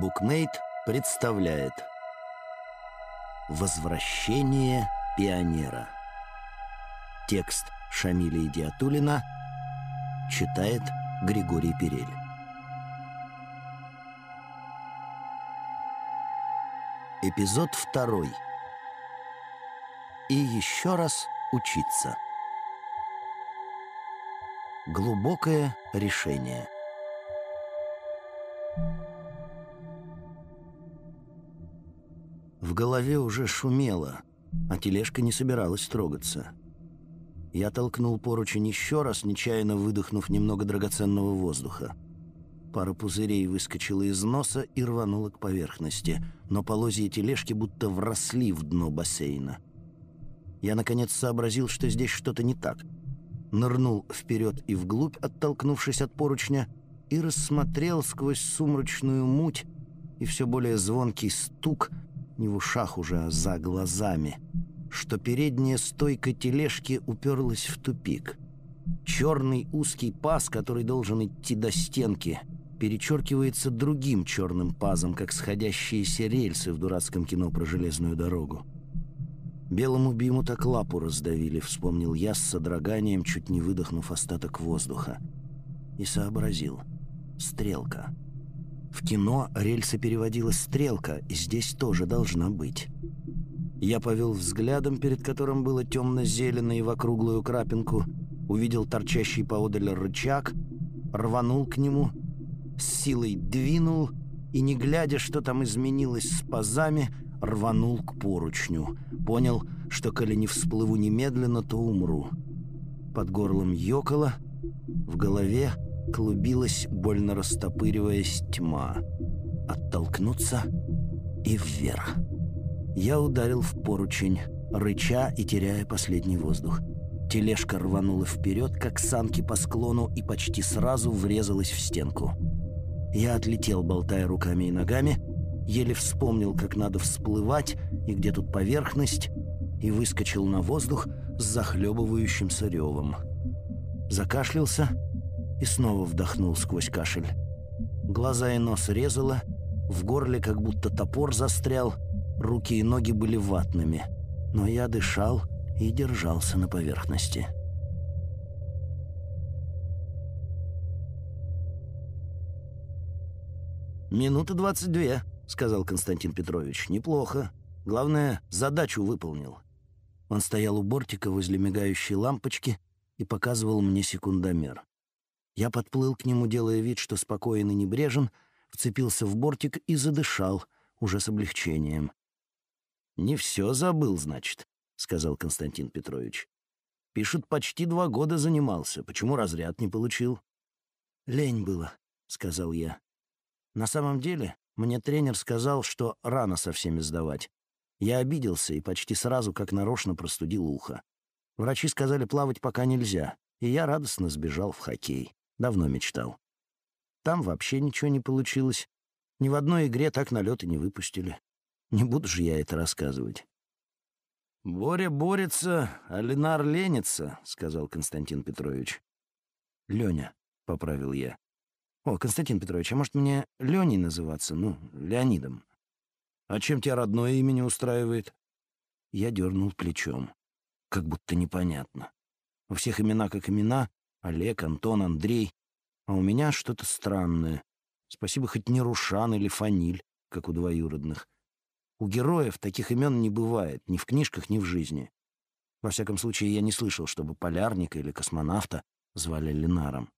Букмейт представляет Возвращение пионера Текст Шамиля Идиатулина Читает Григорий Перель. Эпизод второй. И еще раз учиться. Глубокое решение голове уже шумело, а тележка не собиралась трогаться. Я толкнул поручень еще раз, нечаянно выдохнув немного драгоценного воздуха. Пара пузырей выскочила из носа и рванула к поверхности, но полозья тележки будто вросли в дно бассейна. Я, наконец, сообразил, что здесь что-то не так. Нырнул вперед и вглубь, оттолкнувшись от поручня, и рассмотрел сквозь сумрачную муть и все более звонкий стук — не в ушах уже, а за глазами, что передняя стойка тележки уперлась в тупик. Черный узкий паз, который должен идти до стенки, перечеркивается другим черным пазом, как сходящиеся рельсы в дурацком кино про железную дорогу. Белому биму так лапу раздавили, вспомнил я с содроганием, чуть не выдохнув остаток воздуха. И сообразил. Стрелка. В кино рельсы переводила стрелка, и здесь тоже должна быть. Я повел взглядом, перед которым было темно-зелено и в округлую крапинку, увидел торчащий поодаль рычаг, рванул к нему, с силой двинул и, не глядя, что там изменилось с пазами, рванул к поручню. Понял, что коли не всплыву немедленно, то умру. Под горлом ёкало, в голове клубилась, больно растопыриваясь тьма. Оттолкнуться и вверх. Я ударил в поручень, рыча и теряя последний воздух. Тележка рванула вперед, как санки по склону, и почти сразу врезалась в стенку. Я отлетел, болтая руками и ногами, еле вспомнил, как надо всплывать и где тут поверхность, и выскочил на воздух с захлебывающимся ревом. Закашлялся и снова вдохнул сквозь кашель. Глаза и нос резало, в горле как будто топор застрял, руки и ноги были ватными, но я дышал и держался на поверхности. «Минута двадцать две», — сказал Константин Петрович. «Неплохо. Главное, задачу выполнил». Он стоял у бортика возле мигающей лампочки и показывал мне секундомер. Я подплыл к нему, делая вид, что спокоен и небрежен, вцепился в бортик и задышал, уже с облегчением. «Не все забыл, значит», — сказал Константин Петрович. «Пишут, почти два года занимался. Почему разряд не получил?» «Лень было», — сказал я. «На самом деле, мне тренер сказал, что рано со всеми сдавать. Я обиделся и почти сразу, как нарочно, простудил ухо. Врачи сказали, плавать пока нельзя, и я радостно сбежал в хоккей. Давно мечтал. Там вообще ничего не получилось. Ни в одной игре так налеты не выпустили. Не буду же я это рассказывать. «Боря борется, а Ленар ленится», — сказал Константин Петрович. «Леня», — поправил я. «О, Константин Петрович, а может мне Леней называться? Ну, Леонидом?» «А чем тебя родное имя не устраивает?» Я дернул плечом. Как будто непонятно. У всех имена как имена, Олег, Антон, Андрей. А у меня что-то странное. Спасибо хоть не Рушан или Фаниль, как у двоюродных. У героев таких имен не бывает, ни в книжках, ни в жизни. Во всяком случае, я не слышал, чтобы полярника или космонавта звали Ленаром.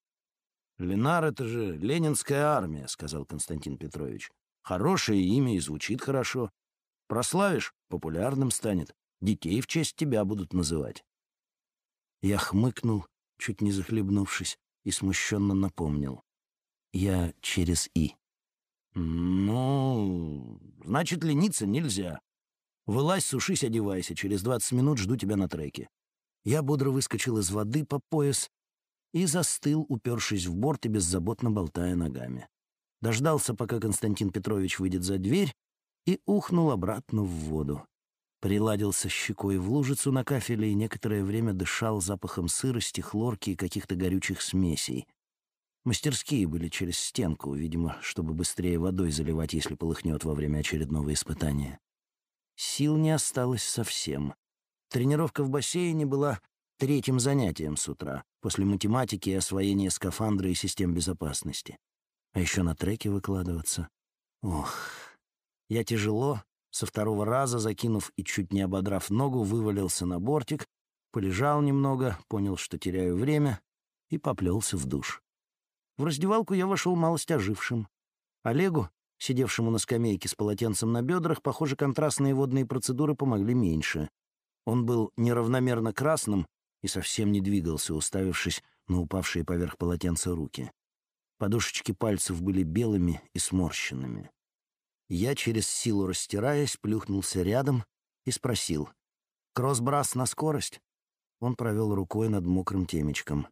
«Ленар — это же Ленинская армия», — сказал Константин Петрович. «Хорошее имя и звучит хорошо. Прославишь — популярным станет. Детей в честь тебя будут называть». Я хмыкнул чуть не захлебнувшись, и смущенно напомнил. «Я через «и». «Ну, значит, лениться нельзя. Вылазь, сушись, одевайся. Через двадцать минут жду тебя на треке». Я бодро выскочил из воды по пояс и застыл, упершись в борт и беззаботно болтая ногами. Дождался, пока Константин Петрович выйдет за дверь, и ухнул обратно в воду приладился щекой в лужицу на кафеле и некоторое время дышал запахом сырости, хлорки и каких-то горючих смесей. Мастерские были через стенку, видимо, чтобы быстрее водой заливать, если полыхнет во время очередного испытания. Сил не осталось совсем. Тренировка в бассейне была третьим занятием с утра, после математики и освоения скафандра и систем безопасности. А еще на треке выкладываться. Ох, я тяжело, со второго раза, закинув и чуть не ободрав ногу, вывалился на бортик, полежал немного, понял, что теряю время, и поплелся в душ. В раздевалку я вошел малость ожившим. Олегу, сидевшему на скамейке с полотенцем на бедрах, похоже, контрастные водные процедуры помогли меньше. Он был неравномерно красным и совсем не двигался, уставившись на упавшие поверх полотенца руки. Подушечки пальцев были белыми и сморщенными. Я, через силу растираясь, плюхнулся рядом и спросил. «Кроссбрас на скорость?» Он провел рукой над мокрым темечком.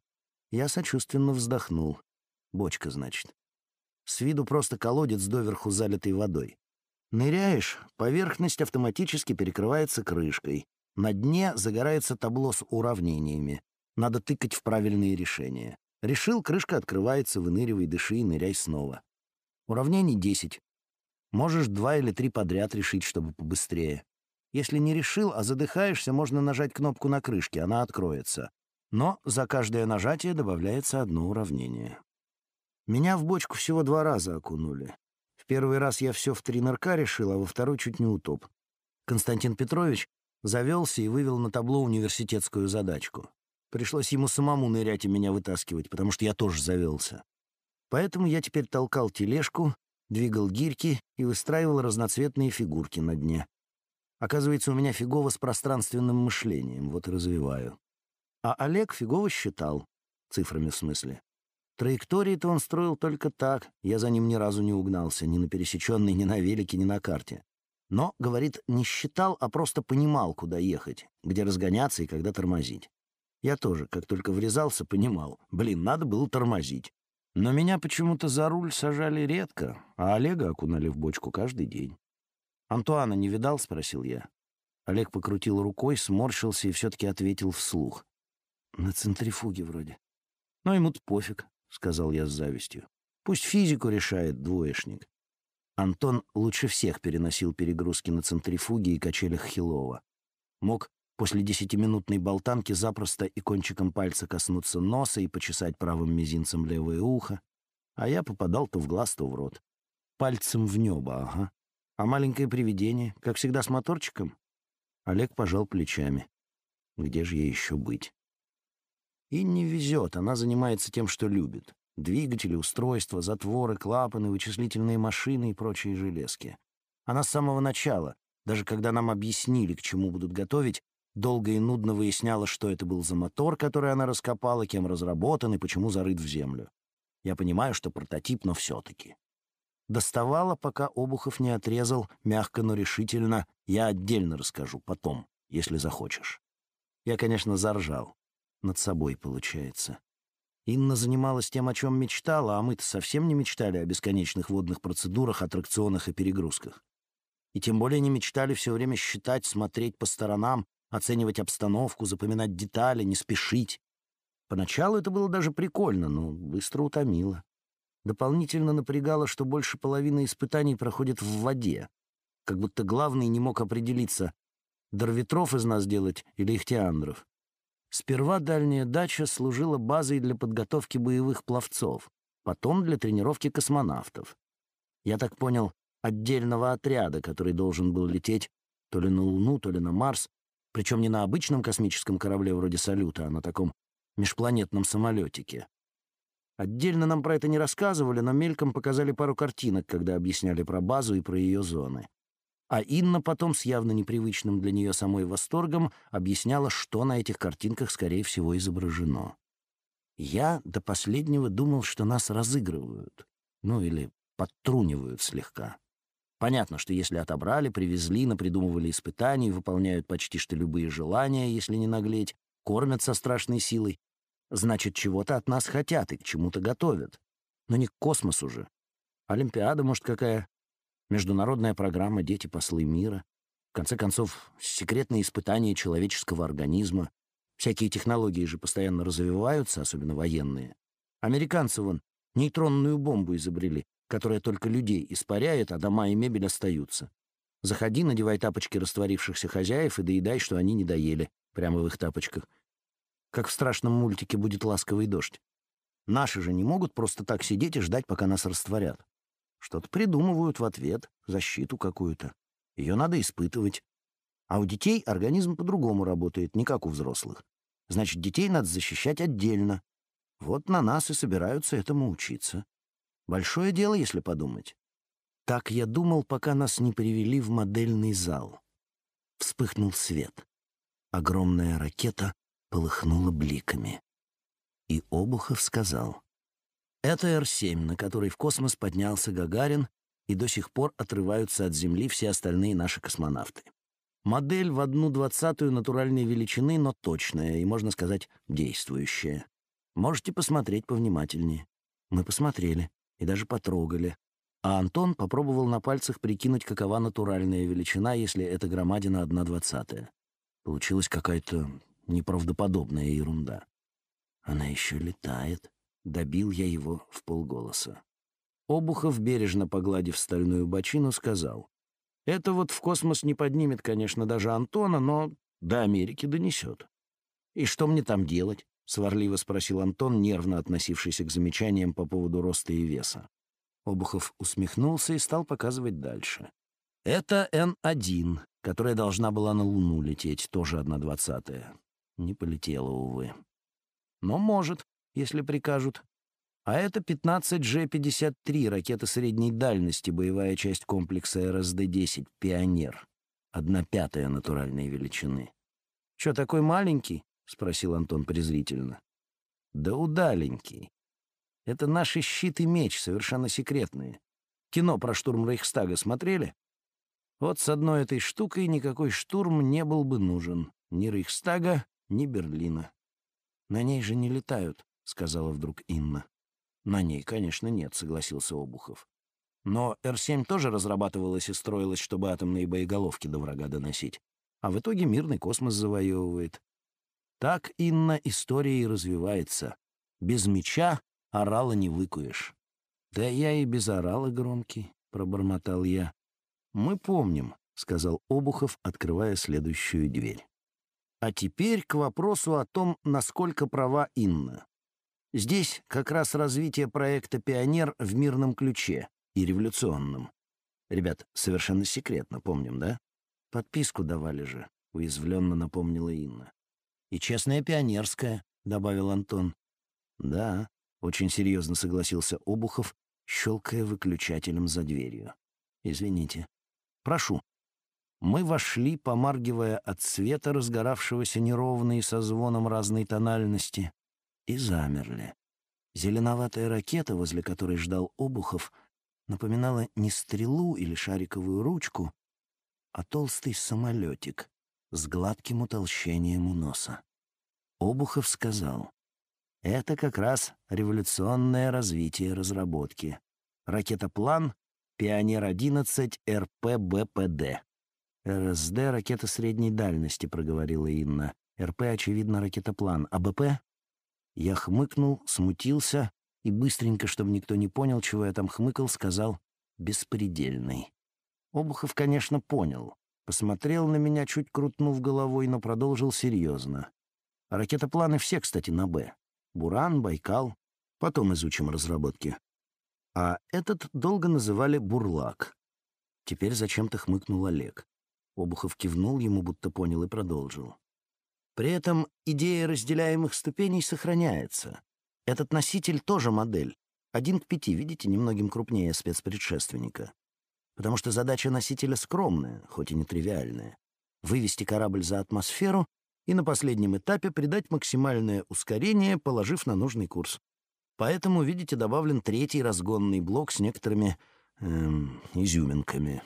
Я сочувственно вздохнул. Бочка, значит. С виду просто колодец, доверху залитый водой. Ныряешь, поверхность автоматически перекрывается крышкой. На дне загорается табло с уравнениями. Надо тыкать в правильные решения. Решил, крышка открывается, выныривай, дыши и ныряй снова. Уравнений 10. Можешь два или три подряд решить, чтобы побыстрее. Если не решил, а задыхаешься, можно нажать кнопку на крышке, она откроется. Но за каждое нажатие добавляется одно уравнение. Меня в бочку всего два раза окунули. В первый раз я все в три нырка решил, а во второй чуть не утоп. Константин Петрович завелся и вывел на табло университетскую задачку. Пришлось ему самому нырять и меня вытаскивать, потому что я тоже завелся. Поэтому я теперь толкал тележку, двигал гирьки и выстраивал разноцветные фигурки на дне. Оказывается, у меня фигово с пространственным мышлением, вот и развиваю. А Олег фигово считал, цифрами в смысле. Траектории-то он строил только так, я за ним ни разу не угнался, ни на пересеченной, ни на велике, ни на карте. Но, говорит, не считал, а просто понимал, куда ехать, где разгоняться и когда тормозить. Я тоже, как только врезался, понимал, блин, надо было тормозить. Но меня почему-то за руль сажали редко, а Олега окунали в бочку каждый день. «Антуана не видал?» — спросил я. Олег покрутил рукой, сморщился и все-таки ответил вслух. «На центрифуге вроде. Но ему-то пофиг. — сказал я с завистью. «Пусть физику решает двоечник». Антон лучше всех переносил перегрузки на центрифуге и качелях Хилова. Мог после десятиминутной болтанки запросто и кончиком пальца коснуться носа и почесать правым мизинцем левое ухо, а я попадал то в глаз, то в рот. Пальцем в небо, ага. А маленькое привидение, как всегда, с моторчиком? Олег пожал плечами. Где же ей еще быть? И не везет, она занимается тем, что любит. Двигатели, устройства, затворы, клапаны, вычислительные машины и прочие железки. Она с самого начала, даже когда нам объяснили, к чему будут готовить, долго и нудно выясняла, что это был за мотор, который она раскопала, кем разработан и почему зарыт в землю. Я понимаю, что прототип, но все-таки. Доставала, пока Обухов не отрезал, мягко, но решительно, я отдельно расскажу, потом, если захочешь. Я, конечно, заржал над собой, получается. Инна занималась тем, о чем мечтала, а мы-то совсем не мечтали о бесконечных водных процедурах, аттракционах и перегрузках. И тем более не мечтали все время считать, смотреть по сторонам, оценивать обстановку, запоминать детали, не спешить. Поначалу это было даже прикольно, но быстро утомило. Дополнительно напрягало, что больше половины испытаний проходит в воде. Как будто главный не мог определиться, Дорветров из нас делать или Ихтиандров. Сперва дальняя дача служила базой для подготовки боевых пловцов, потом для тренировки космонавтов. Я так понял, отдельного отряда, который должен был лететь то ли на Луну, то ли на Марс, причем не на обычном космическом корабле вроде «Салюта», а на таком межпланетном самолетике. Отдельно нам про это не рассказывали, но мельком показали пару картинок, когда объясняли про базу и про ее зоны. А Инна потом с явно непривычным для нее самой восторгом объясняла, что на этих картинках, скорее всего, изображено. Я до последнего думал, что нас разыгрывают. Ну, или подтрунивают слегка. Понятно, что если отобрали, привезли, напридумывали испытаний, выполняют почти что любые желания, если не наглеть, кормят со страшной силой, значит, чего-то от нас хотят и к чему-то готовят. Но не к космосу же. Олимпиада, может, какая, международная программа «Дети-послы мира», в конце концов, секретные испытания человеческого организма. Всякие технологии же постоянно развиваются, особенно военные. Американцы, вон, Нейтронную бомбу изобрели, которая только людей испаряет, а дома и мебель остаются. Заходи, надевай тапочки растворившихся хозяев и доедай, что они не доели, прямо в их тапочках. Как в страшном мультике будет ласковый дождь. Наши же не могут просто так сидеть и ждать, пока нас растворят. Что-то придумывают в ответ, защиту какую-то. Ее надо испытывать. А у детей организм по-другому работает, не как у взрослых. Значит, детей надо защищать отдельно. Вот на нас и собираются этому учиться. Большое дело, если подумать. Так я думал, пока нас не привели в модельный зал. Вспыхнул свет. Огромная ракета полыхнула бликами. И Обухов сказал, «Это Р-7, на который в космос поднялся Гагарин, и до сих пор отрываются от Земли все остальные наши космонавты. Модель в одну двадцатую натуральной величины, но точная и, можно сказать, действующая. Можете посмотреть повнимательнее. Мы посмотрели и даже потрогали. А Антон попробовал на пальцах прикинуть, какова натуральная величина, если это громадина одна двадцатая. Получилась какая-то неправдоподобная ерунда. Она еще летает. Добил я его в полголоса. Обухов, бережно погладив стальную бочину, сказал. «Это вот в космос не поднимет, конечно, даже Антона, но до Америки донесет». «И что мне там делать?» — сварливо спросил Антон, нервно относившийся к замечаниям по поводу роста и веса. Обухов усмехнулся и стал показывать дальше. «Это Н-1, которая должна была на Луну лететь, тоже одна двадцатая. Не полетела, увы. Но может, если прикажут. А это 15G-53, ракета средней дальности, боевая часть комплекса РСД-10, «Пионер». Одна пятая натуральной величины. «Чё, такой маленький?» — спросил Антон презрительно. «Да удаленький. Это наши щит и меч, совершенно секретные. Кино про штурм Рейхстага смотрели? Вот с одной этой штукой никакой штурм не был бы нужен. Ни Рейхстага, ни Берлина. «На ней же не летают», — сказала вдруг Инна. «На ней, конечно, нет», — согласился Обухов. «Но Р-7 тоже разрабатывалась и строилась, чтобы атомные боеголовки до врага доносить. А в итоге мирный космос завоевывает. Так, Инна, история и развивается. Без меча орала не выкуешь». «Да я и без орала громкий», — пробормотал я. «Мы помним», — сказал Обухов, открывая следующую дверь. А теперь к вопросу о том, насколько права Инна. Здесь как раз развитие проекта «Пионер» в мирном ключе и революционном. Ребят, совершенно секретно, помним, да? Подписку давали же, уязвленно напомнила Инна. И честная пионерская, добавил Антон. Да, очень серьезно согласился Обухов, щелкая выключателем за дверью. Извините. Прошу. Мы вошли, помаргивая от света, разгоравшегося неровно и со звоном разной тональности, и замерли. Зеленоватая ракета, возле которой ждал Обухов, напоминала не стрелу или шариковую ручку, а толстый самолетик с гладким утолщением у носа. Обухов сказал, «Это как раз революционное развитие разработки. Ракетоплан «Пионер-11 РПБПД». «РСД — ракета средней дальности», — проговорила Инна. «РП, очевидно, ракетоплан. А БП?» Я хмыкнул, смутился и быстренько, чтобы никто не понял, чего я там хмыкал, сказал «беспредельный». Обухов, конечно, понял. Посмотрел на меня, чуть крутнув головой, но продолжил серьезно. Ракетопланы все, кстати, на «Б». Буран, Байкал. Потом изучим разработки. А этот долго называли «Бурлак». Теперь зачем-то хмыкнул Олег. Обухов кивнул ему, будто понял, и продолжил. При этом идея разделяемых ступеней сохраняется. Этот носитель тоже модель. Один к пяти, видите, немногим крупнее спецпредшественника. Потому что задача носителя скромная, хоть и нетривиальная. Вывести корабль за атмосферу и на последнем этапе придать максимальное ускорение, положив на нужный курс. Поэтому, видите, добавлен третий разгонный блок с некоторыми эм, изюминками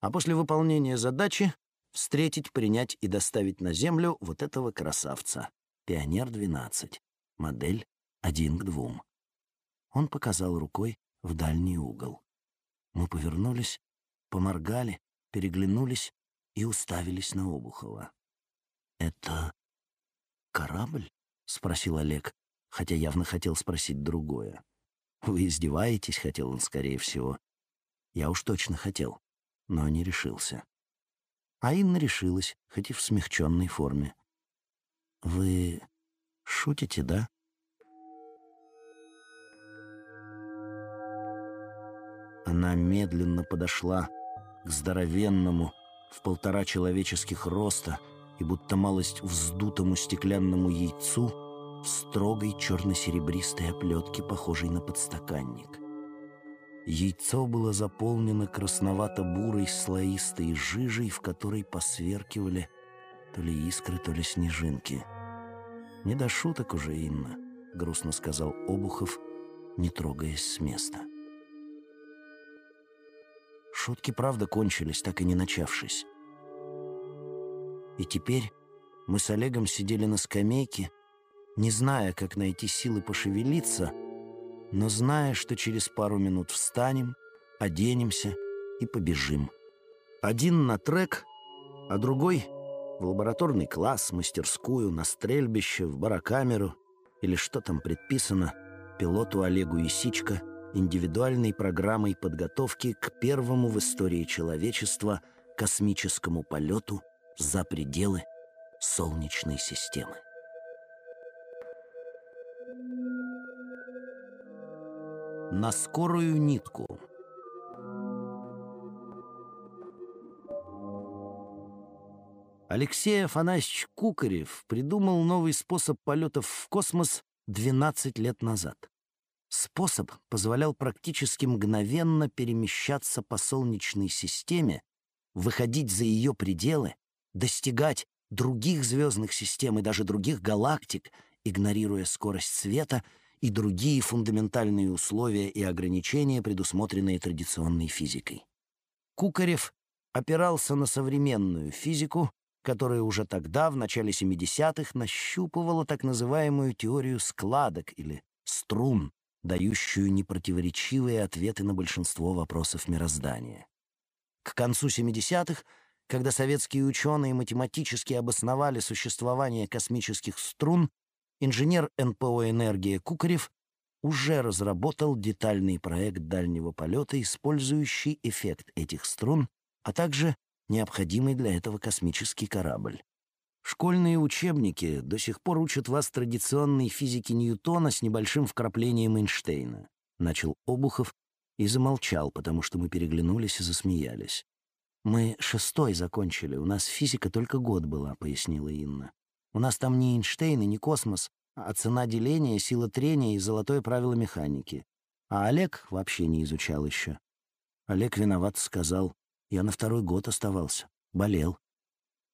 а после выполнения задачи встретить, принять и доставить на Землю вот этого красавца. Пионер-12. Модель один к двум. Он показал рукой в дальний угол. Мы повернулись, поморгали, переглянулись и уставились на Обухова. «Это корабль?» — спросил Олег, хотя явно хотел спросить другое. «Вы издеваетесь?» — хотел он, скорее всего. Я уж точно хотел, но не решился. А Инна решилась, хоть и в смягченной форме. «Вы шутите, да?» Она медленно подошла к здоровенному, в полтора человеческих роста и будто малость вздутому стеклянному яйцу в строгой черно-серебристой оплетке, похожей на подстаканник. Яйцо было заполнено красновато-бурой слоистой жижей, в которой посверкивали то ли искры, то ли снежинки. «Не до шуток уже, Инна», — грустно сказал Обухов, не трогаясь с места. Шутки, правда, кончились, так и не начавшись. И теперь мы с Олегом сидели на скамейке, не зная, как найти силы пошевелиться, но зная, что через пару минут встанем, оденемся и побежим. Один на трек, а другой в лабораторный класс, мастерскую, на стрельбище, в барокамеру или что там предписано пилоту Олегу Исичко индивидуальной программой подготовки к первому в истории человечества космическому полету за пределы Солнечной системы. На скорую нитку. Алексей Афанасьевич Кукарев придумал новый способ полетов в космос 12 лет назад. Способ позволял практически мгновенно перемещаться по Солнечной системе, выходить за ее пределы, достигать других звездных систем и даже других галактик, игнорируя скорость света — и другие фундаментальные условия и ограничения, предусмотренные традиционной физикой. Кукарев опирался на современную физику, которая уже тогда, в начале 70-х, нащупывала так называемую теорию складок или струн, дающую непротиворечивые ответы на большинство вопросов мироздания. К концу 70-х, когда советские ученые математически обосновали существование космических струн, инженер НПО «Энергия» Кукарев уже разработал детальный проект дальнего полета, использующий эффект этих струн, а также необходимый для этого космический корабль. Школьные учебники до сих пор учат вас традиционной физике Ньютона с небольшим вкраплением Эйнштейна. Начал Обухов и замолчал, потому что мы переглянулись и засмеялись. «Мы шестой закончили, у нас физика только год была», — пояснила Инна. У нас там не Эйнштейн и не космос, а цена деления, сила трения и золотое правило механики. А Олег вообще не изучал еще. Олег виноват сказал. Я на второй год оставался. Болел.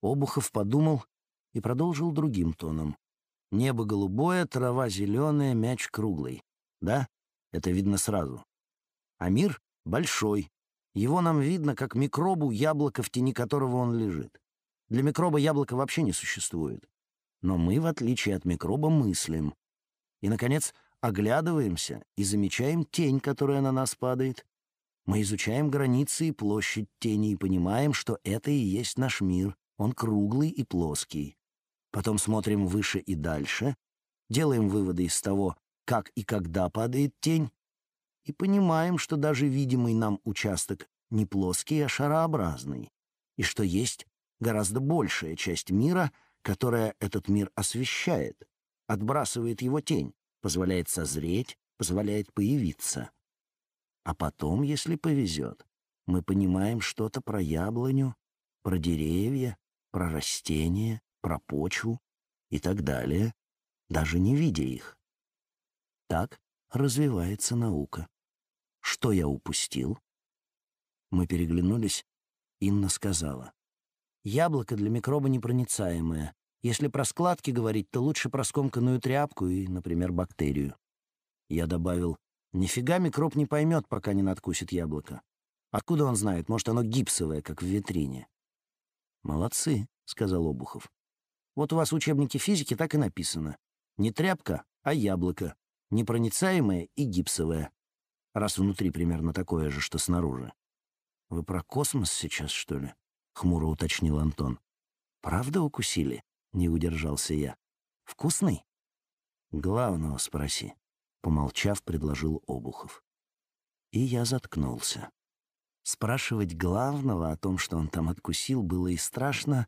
Обухов подумал и продолжил другим тоном. Небо голубое, трава зеленая, мяч круглый. Да, это видно сразу. А мир большой. Его нам видно, как микробу яблоко, в тени которого он лежит. Для микроба яблоко вообще не существует. Но мы, в отличие от микроба, мыслим. И, наконец, оглядываемся и замечаем тень, которая на нас падает. Мы изучаем границы и площадь тени и понимаем, что это и есть наш мир. Он круглый и плоский. Потом смотрим выше и дальше, делаем выводы из того, как и когда падает тень, и понимаем, что даже видимый нам участок не плоский, а шарообразный, и что есть гораздо большая часть мира — которая этот мир освещает, отбрасывает его тень, позволяет созреть, позволяет появиться. А потом, если повезет, мы понимаем что-то про яблоню, про деревья, про растения, про почву и так далее, даже не видя их. Так развивается наука. Что я упустил? Мы переглянулись, Инна сказала. Яблоко для микроба непроницаемое. Если про складки говорить, то лучше про скомканную тряпку и, например, бактерию. Я добавил, нифига микроб не поймет, пока не надкусит яблоко. Откуда он знает? Может, оно гипсовое, как в витрине. «Молодцы», — сказал Обухов. «Вот у вас в учебнике физики так и написано. Не тряпка, а яблоко. Непроницаемое и гипсовое. Раз внутри примерно такое же, что снаружи. Вы про космос сейчас, что ли?» — хмуро уточнил Антон. «Правда укусили?» — не удержался я. «Вкусный?» «Главного спроси. Помолчав, предложил Обухов. И я заткнулся. Спрашивать главного о том, что он там откусил, было и страшно,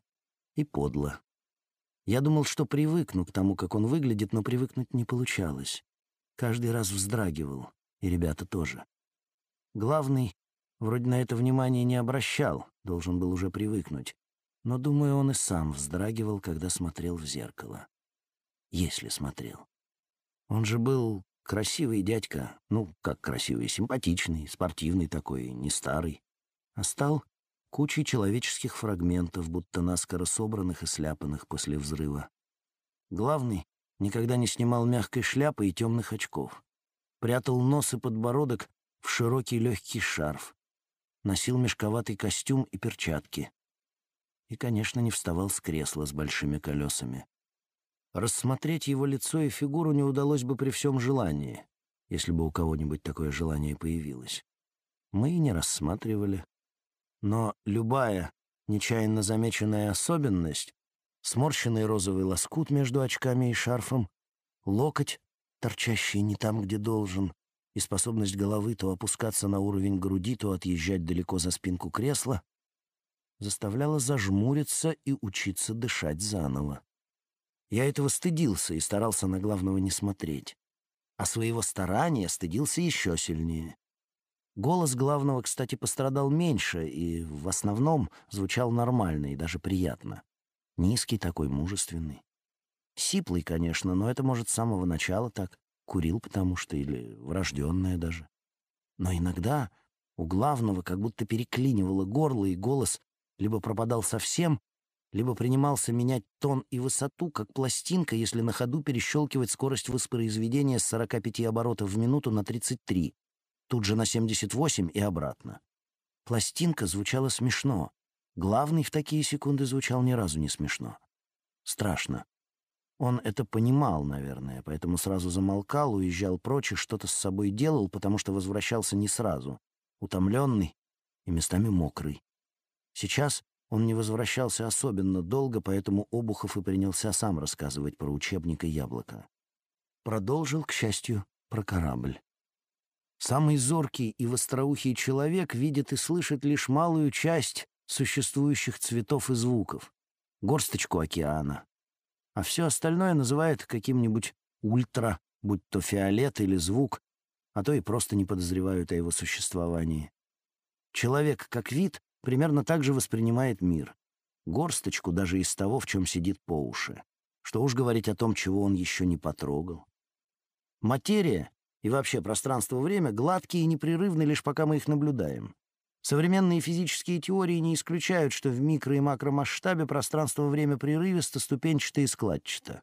и подло. Я думал, что привыкну к тому, как он выглядит, но привыкнуть не получалось. Каждый раз вздрагивал, и ребята тоже. Главный вроде на это внимание не обращал, должен был уже привыкнуть. Но, думаю, он и сам вздрагивал, когда смотрел в зеркало. Если смотрел. Он же был красивый дядька, ну, как красивый, симпатичный, спортивный такой, не старый. А стал кучей человеческих фрагментов, будто наскоро собранных и сляпанных после взрыва. Главный никогда не снимал мягкой шляпы и темных очков. Прятал нос и подбородок в широкий легкий шарф. Носил мешковатый костюм и перчатки. И, конечно, не вставал с кресла с большими колесами. Рассмотреть его лицо и фигуру не удалось бы при всем желании, если бы у кого-нибудь такое желание появилось. Мы и не рассматривали. Но любая нечаянно замеченная особенность, сморщенный розовый лоскут между очками и шарфом, локоть, торчащий не там, где должен, и способность головы то опускаться на уровень груди, то отъезжать далеко за спинку кресла, заставляла зажмуриться и учиться дышать заново. Я этого стыдился и старался на главного не смотреть. А своего старания стыдился еще сильнее. Голос главного, кстати, пострадал меньше и в основном звучал нормально и даже приятно. Низкий такой, мужественный. Сиплый, конечно, но это, может, с самого начала так. Курил потому что или врожденное даже. Но иногда у главного как будто переклинивало горло, и голос либо пропадал совсем, либо принимался менять тон и высоту, как пластинка, если на ходу перещелкивать скорость воспроизведения с 45 оборотов в минуту на 33, тут же на 78 и обратно. Пластинка звучала смешно. Главный в такие секунды звучал ни разу не смешно. Страшно. Он это понимал, наверное, поэтому сразу замолкал, уезжал прочь и что-то с собой делал, потому что возвращался не сразу, утомленный и местами мокрый. Сейчас он не возвращался особенно долго, поэтому Обухов и принялся сам рассказывать про учебник и яблоко. Продолжил, к счастью, про корабль. Самый зоркий и востроухий человек видит и слышит лишь малую часть существующих цветов и звуков, горсточку океана, а все остальное называет каким-нибудь ультра, будь то фиолет или звук, а то и просто не подозревают о его существовании. Человек, как вид, примерно так же воспринимает мир. Горсточку даже из того, в чем сидит по уши. Что уж говорить о том, чего он еще не потрогал. Материя и вообще пространство-время гладкие и непрерывны, лишь пока мы их наблюдаем. Современные физические теории не исключают, что в микро- и макромасштабе пространство-время прерывисто, ступенчато и складчато.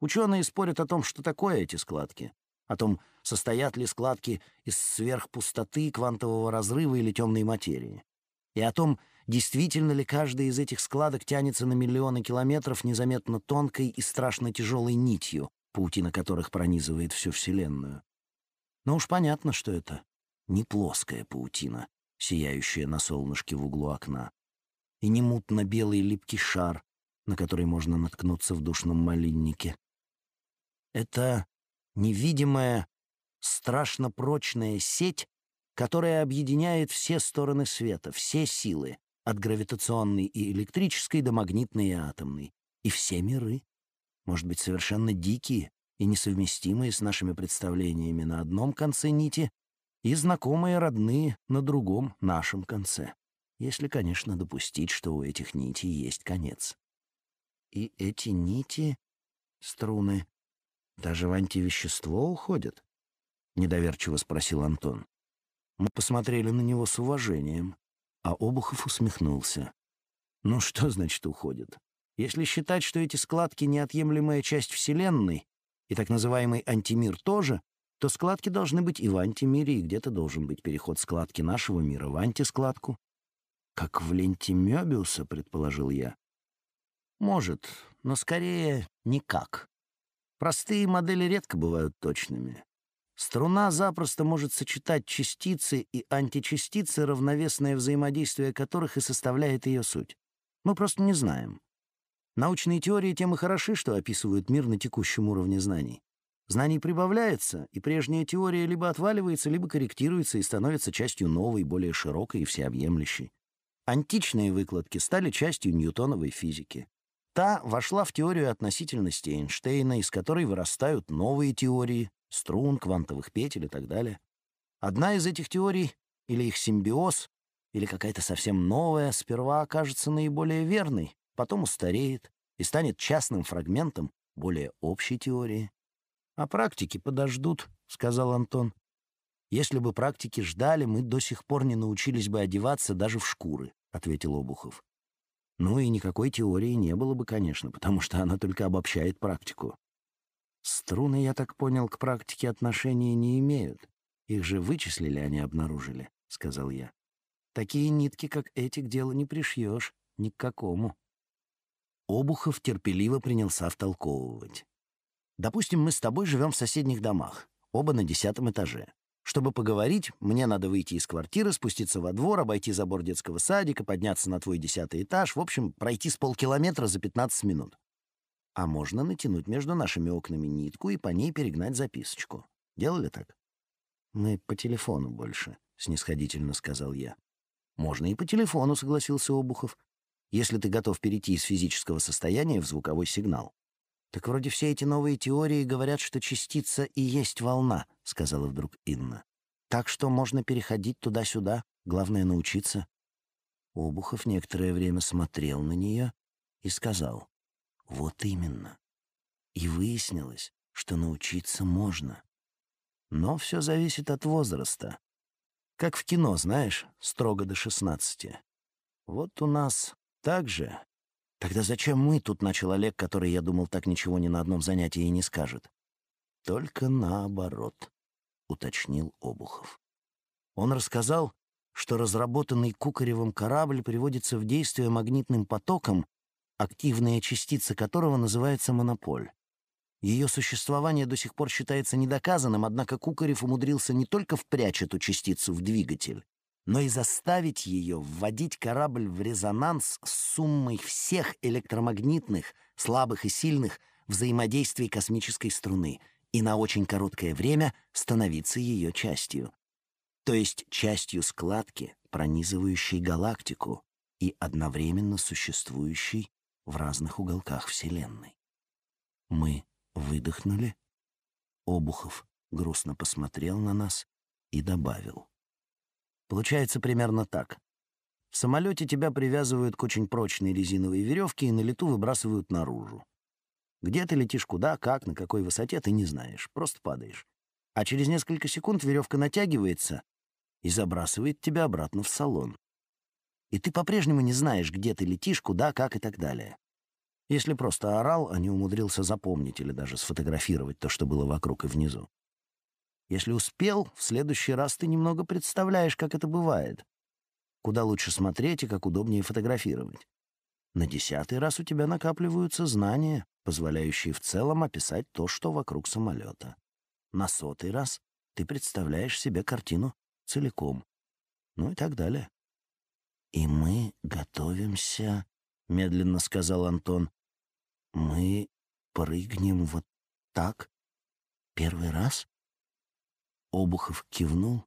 Ученые спорят о том, что такое эти складки, о том, состоят ли складки из сверхпустоты, квантового разрыва или темной материи, и о том, действительно ли каждая из этих складок тянется на миллионы километров незаметно тонкой и страшно тяжелой нитью, паутина которых пронизывает всю Вселенную. Но уж понятно, что это не плоская паутина, сияющая на солнышке в углу окна, и не мутно-белый липкий шар, на который можно наткнуться в душном малиннике. Это невидимая, страшно прочная сеть, которая объединяет все стороны света, все силы, от гравитационной и электрической до магнитной и атомной, и все миры, может быть, совершенно дикие, и несовместимые с нашими представлениями на одном конце нити и знакомые родные на другом, нашем конце. Если, конечно, допустить, что у этих нитей есть конец. И эти нити, струны, даже в антивещество уходят? Недоверчиво спросил Антон. Мы посмотрели на него с уважением, а Обухов усмехнулся. Ну что значит уходят? Если считать, что эти складки — неотъемлемая часть Вселенной, и так называемый антимир тоже, то складки должны быть и в антимире, и где-то должен быть переход складки нашего мира в антискладку. Как в ленте Мёбиуса, предположил я. Может, но скорее никак. Простые модели редко бывают точными. Струна запросто может сочетать частицы и античастицы, равновесное взаимодействие которых и составляет ее суть. Мы просто не знаем. Научные теории тем и хороши, что описывают мир на текущем уровне знаний. Знаний прибавляется, и прежняя теория либо отваливается, либо корректируется и становится частью новой, более широкой и всеобъемлющей. Античные выкладки стали частью ньютоновой физики. Та вошла в теорию относительности Эйнштейна, из которой вырастают новые теории — струн, квантовых петель и так далее. Одна из этих теорий, или их симбиоз, или какая-то совсем новая, сперва окажется наиболее верной, потом устареет и станет частным фрагментом более общей теории. «А практики подождут», — сказал Антон. «Если бы практики ждали, мы до сих пор не научились бы одеваться даже в шкуры», — ответил Обухов. Ну и никакой теории не было бы, конечно, потому что она только обобщает практику. Струны, я так понял, к практике отношения не имеют. Их же вычислили, они обнаружили, — сказал я. Такие нитки, как эти, к делу не пришьешь, ни к какому. Обухов терпеливо принялся втолковывать. Допустим, мы с тобой живем в соседних домах, оба на десятом этаже. Чтобы поговорить, мне надо выйти из квартиры, спуститься во двор, обойти забор детского садика, подняться на твой десятый этаж, в общем, пройти с полкилометра за 15 минут. А можно натянуть между нашими окнами нитку и по ней перегнать записочку. Делали так? Мы по телефону больше, — снисходительно сказал я. Можно и по телефону, — согласился Обухов, если ты готов перейти из физического состояния в звуковой сигнал. «Так вроде все эти новые теории говорят, что частица и есть волна», — сказала вдруг Инна. «Так что можно переходить туда-сюда, главное — научиться». Обухов некоторое время смотрел на нее и сказал, «Вот именно». И выяснилось, что научиться можно. Но все зависит от возраста. Как в кино, знаешь, строго до шестнадцати. Вот у нас так же «Тогда зачем мы?» — тут начал Олег, который, я думал, так ничего ни на одном занятии и не скажет. «Только наоборот», — уточнил Обухов. Он рассказал, что разработанный Кукаревым корабль приводится в действие магнитным потоком, активная частица которого называется монополь. Ее существование до сих пор считается недоказанным, однако Кукарев умудрился не только впрячь эту частицу в двигатель, но и заставить ее вводить корабль в резонанс с суммой всех электромагнитных, слабых и сильных, взаимодействий космической струны и на очень короткое время становиться ее частью. То есть частью складки, пронизывающей галактику и одновременно существующей в разных уголках Вселенной. Мы выдохнули. Обухов грустно посмотрел на нас и добавил — Получается примерно так. В самолете тебя привязывают к очень прочной резиновой веревке и на лету выбрасывают наружу. Где ты летишь, куда, как, на какой высоте, ты не знаешь, просто падаешь. А через несколько секунд веревка натягивается и забрасывает тебя обратно в салон. И ты по-прежнему не знаешь, где ты летишь, куда, как и так далее. Если просто орал, а не умудрился запомнить или даже сфотографировать то, что было вокруг и внизу. Если успел, в следующий раз ты немного представляешь, как это бывает. Куда лучше смотреть и как удобнее фотографировать. На десятый раз у тебя накапливаются знания, позволяющие в целом описать то, что вокруг самолета. На сотый раз ты представляешь себе картину целиком. Ну и так далее. «И мы готовимся», — медленно сказал Антон. «Мы прыгнем вот так? Первый раз?» Обухов кивнул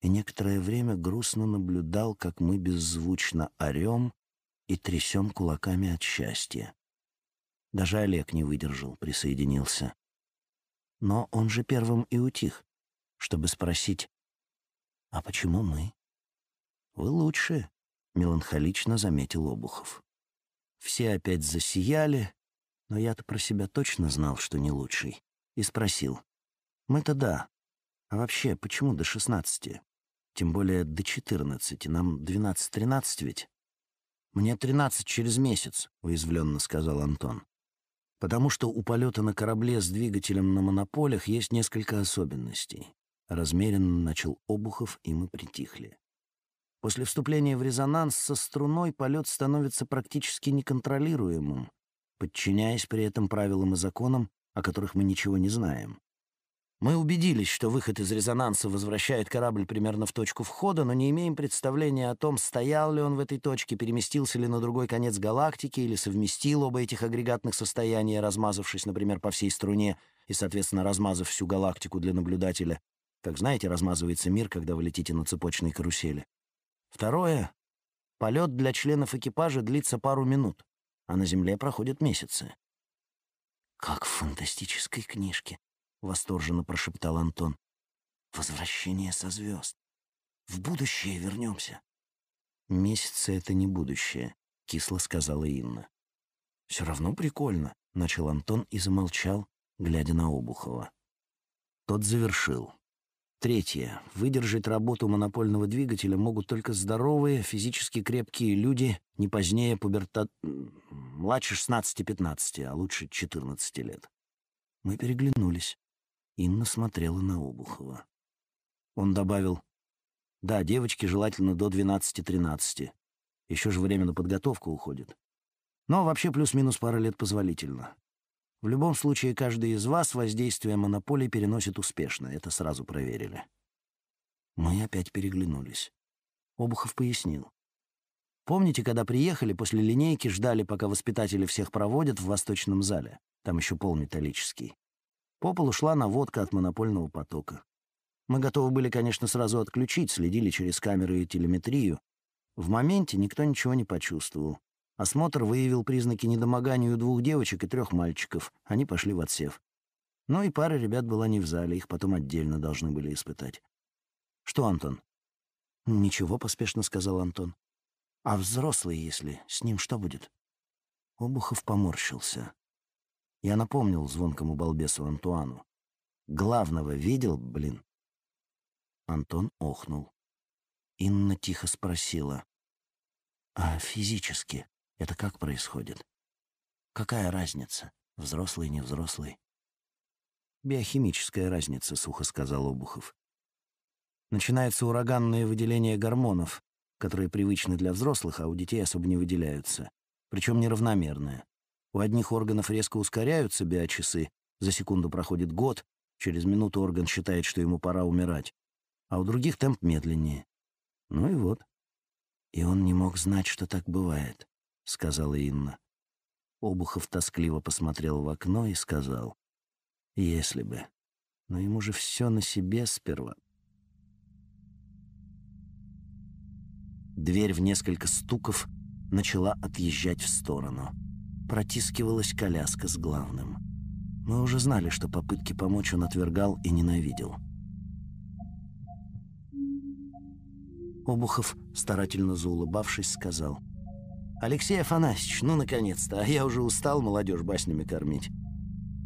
и некоторое время грустно наблюдал, как мы беззвучно орем и трясем кулаками от счастья. Даже Олег не выдержал, присоединился. Но он же первым и утих, чтобы спросить, «А почему мы?» «Вы лучшие», — меланхолично заметил Обухов. Все опять засияли, но я-то про себя точно знал, что не лучший, и спросил, «Мы-то да, а вообще, почему до 16? Тем более до 14, нам 12-13 ведь. «Мне 13 через месяц», — уязвленно сказал Антон. «Потому что у полета на корабле с двигателем на монополях есть несколько особенностей». Размеренно начал Обухов, и мы притихли. После вступления в резонанс со струной полет становится практически неконтролируемым, подчиняясь при этом правилам и законам, о которых мы ничего не знаем. Мы убедились, что выход из резонанса возвращает корабль примерно в точку входа, но не имеем представления о том, стоял ли он в этой точке, переместился ли на другой конец галактики или совместил оба этих агрегатных состояния, размазавшись, например, по всей струне, и, соответственно, размазав всю галактику для наблюдателя, как знаете, размазывается мир, когда вы летите на цепочной карусели. Второе — полет для членов экипажа длится пару минут, а на Земле проходят месяцы. «Как в фантастической книжке», — восторженно прошептал Антон. «Возвращение со звезд. В будущее вернемся». «Месяцы — это не будущее», — кисло сказала Инна. «Все равно прикольно», — начал Антон и замолчал, глядя на Обухова. Тот завершил. Третье. Выдержать работу монопольного двигателя могут только здоровые, физически крепкие люди не позднее пубертат... младше 16-15, а лучше 14 лет. Мы переглянулись. Инна смотрела на Обухова. Он добавил, «Да, девочки желательно до 12-13. Еще же время на подготовку уходит. Но вообще плюс-минус пара лет позволительно. В любом случае, каждый из вас воздействие монополии переносит успешно. Это сразу проверили. Мы опять переглянулись. Обухов пояснил. Помните, когда приехали, после линейки ждали, пока воспитатели всех проводят в восточном зале? Там еще пол металлический. По полу шла наводка от монопольного потока. Мы готовы были, конечно, сразу отключить, следили через камеры и телеметрию. В моменте никто ничего не почувствовал. Осмотр выявил признаки недомогания у двух девочек и трех мальчиков. Они пошли в отсев. Но и пара ребят была не в зале, их потом отдельно должны были испытать. «Что, Антон?» «Ничего», — поспешно сказал Антон. «А взрослый, если, с ним что будет?» Обухов поморщился. Я напомнил звонкому балбесу Антуану. «Главного видел, блин?» Антон охнул. Инна тихо спросила. «А физически?» Это как происходит? Какая разница, взрослый, не взрослый? Биохимическая разница, сухо сказал Обухов. Начинается ураганное выделение гормонов, которые привычны для взрослых, а у детей особо не выделяются. Причем неравномерное. У одних органов резко ускоряются биочасы, за секунду проходит год, через минуту орган считает, что ему пора умирать, а у других темп медленнее. Ну и вот. И он не мог знать, что так бывает. — сказала Инна. Обухов тоскливо посмотрел в окно и сказал. «Если бы. Но ему же все на себе сперва». Дверь в несколько стуков начала отъезжать в сторону. Протискивалась коляска с главным. Мы уже знали, что попытки помочь он отвергал и ненавидел. Обухов, старательно заулыбавшись, сказал — «Алексей Афанасьевич, ну, наконец-то, а я уже устал молодежь баснями кормить».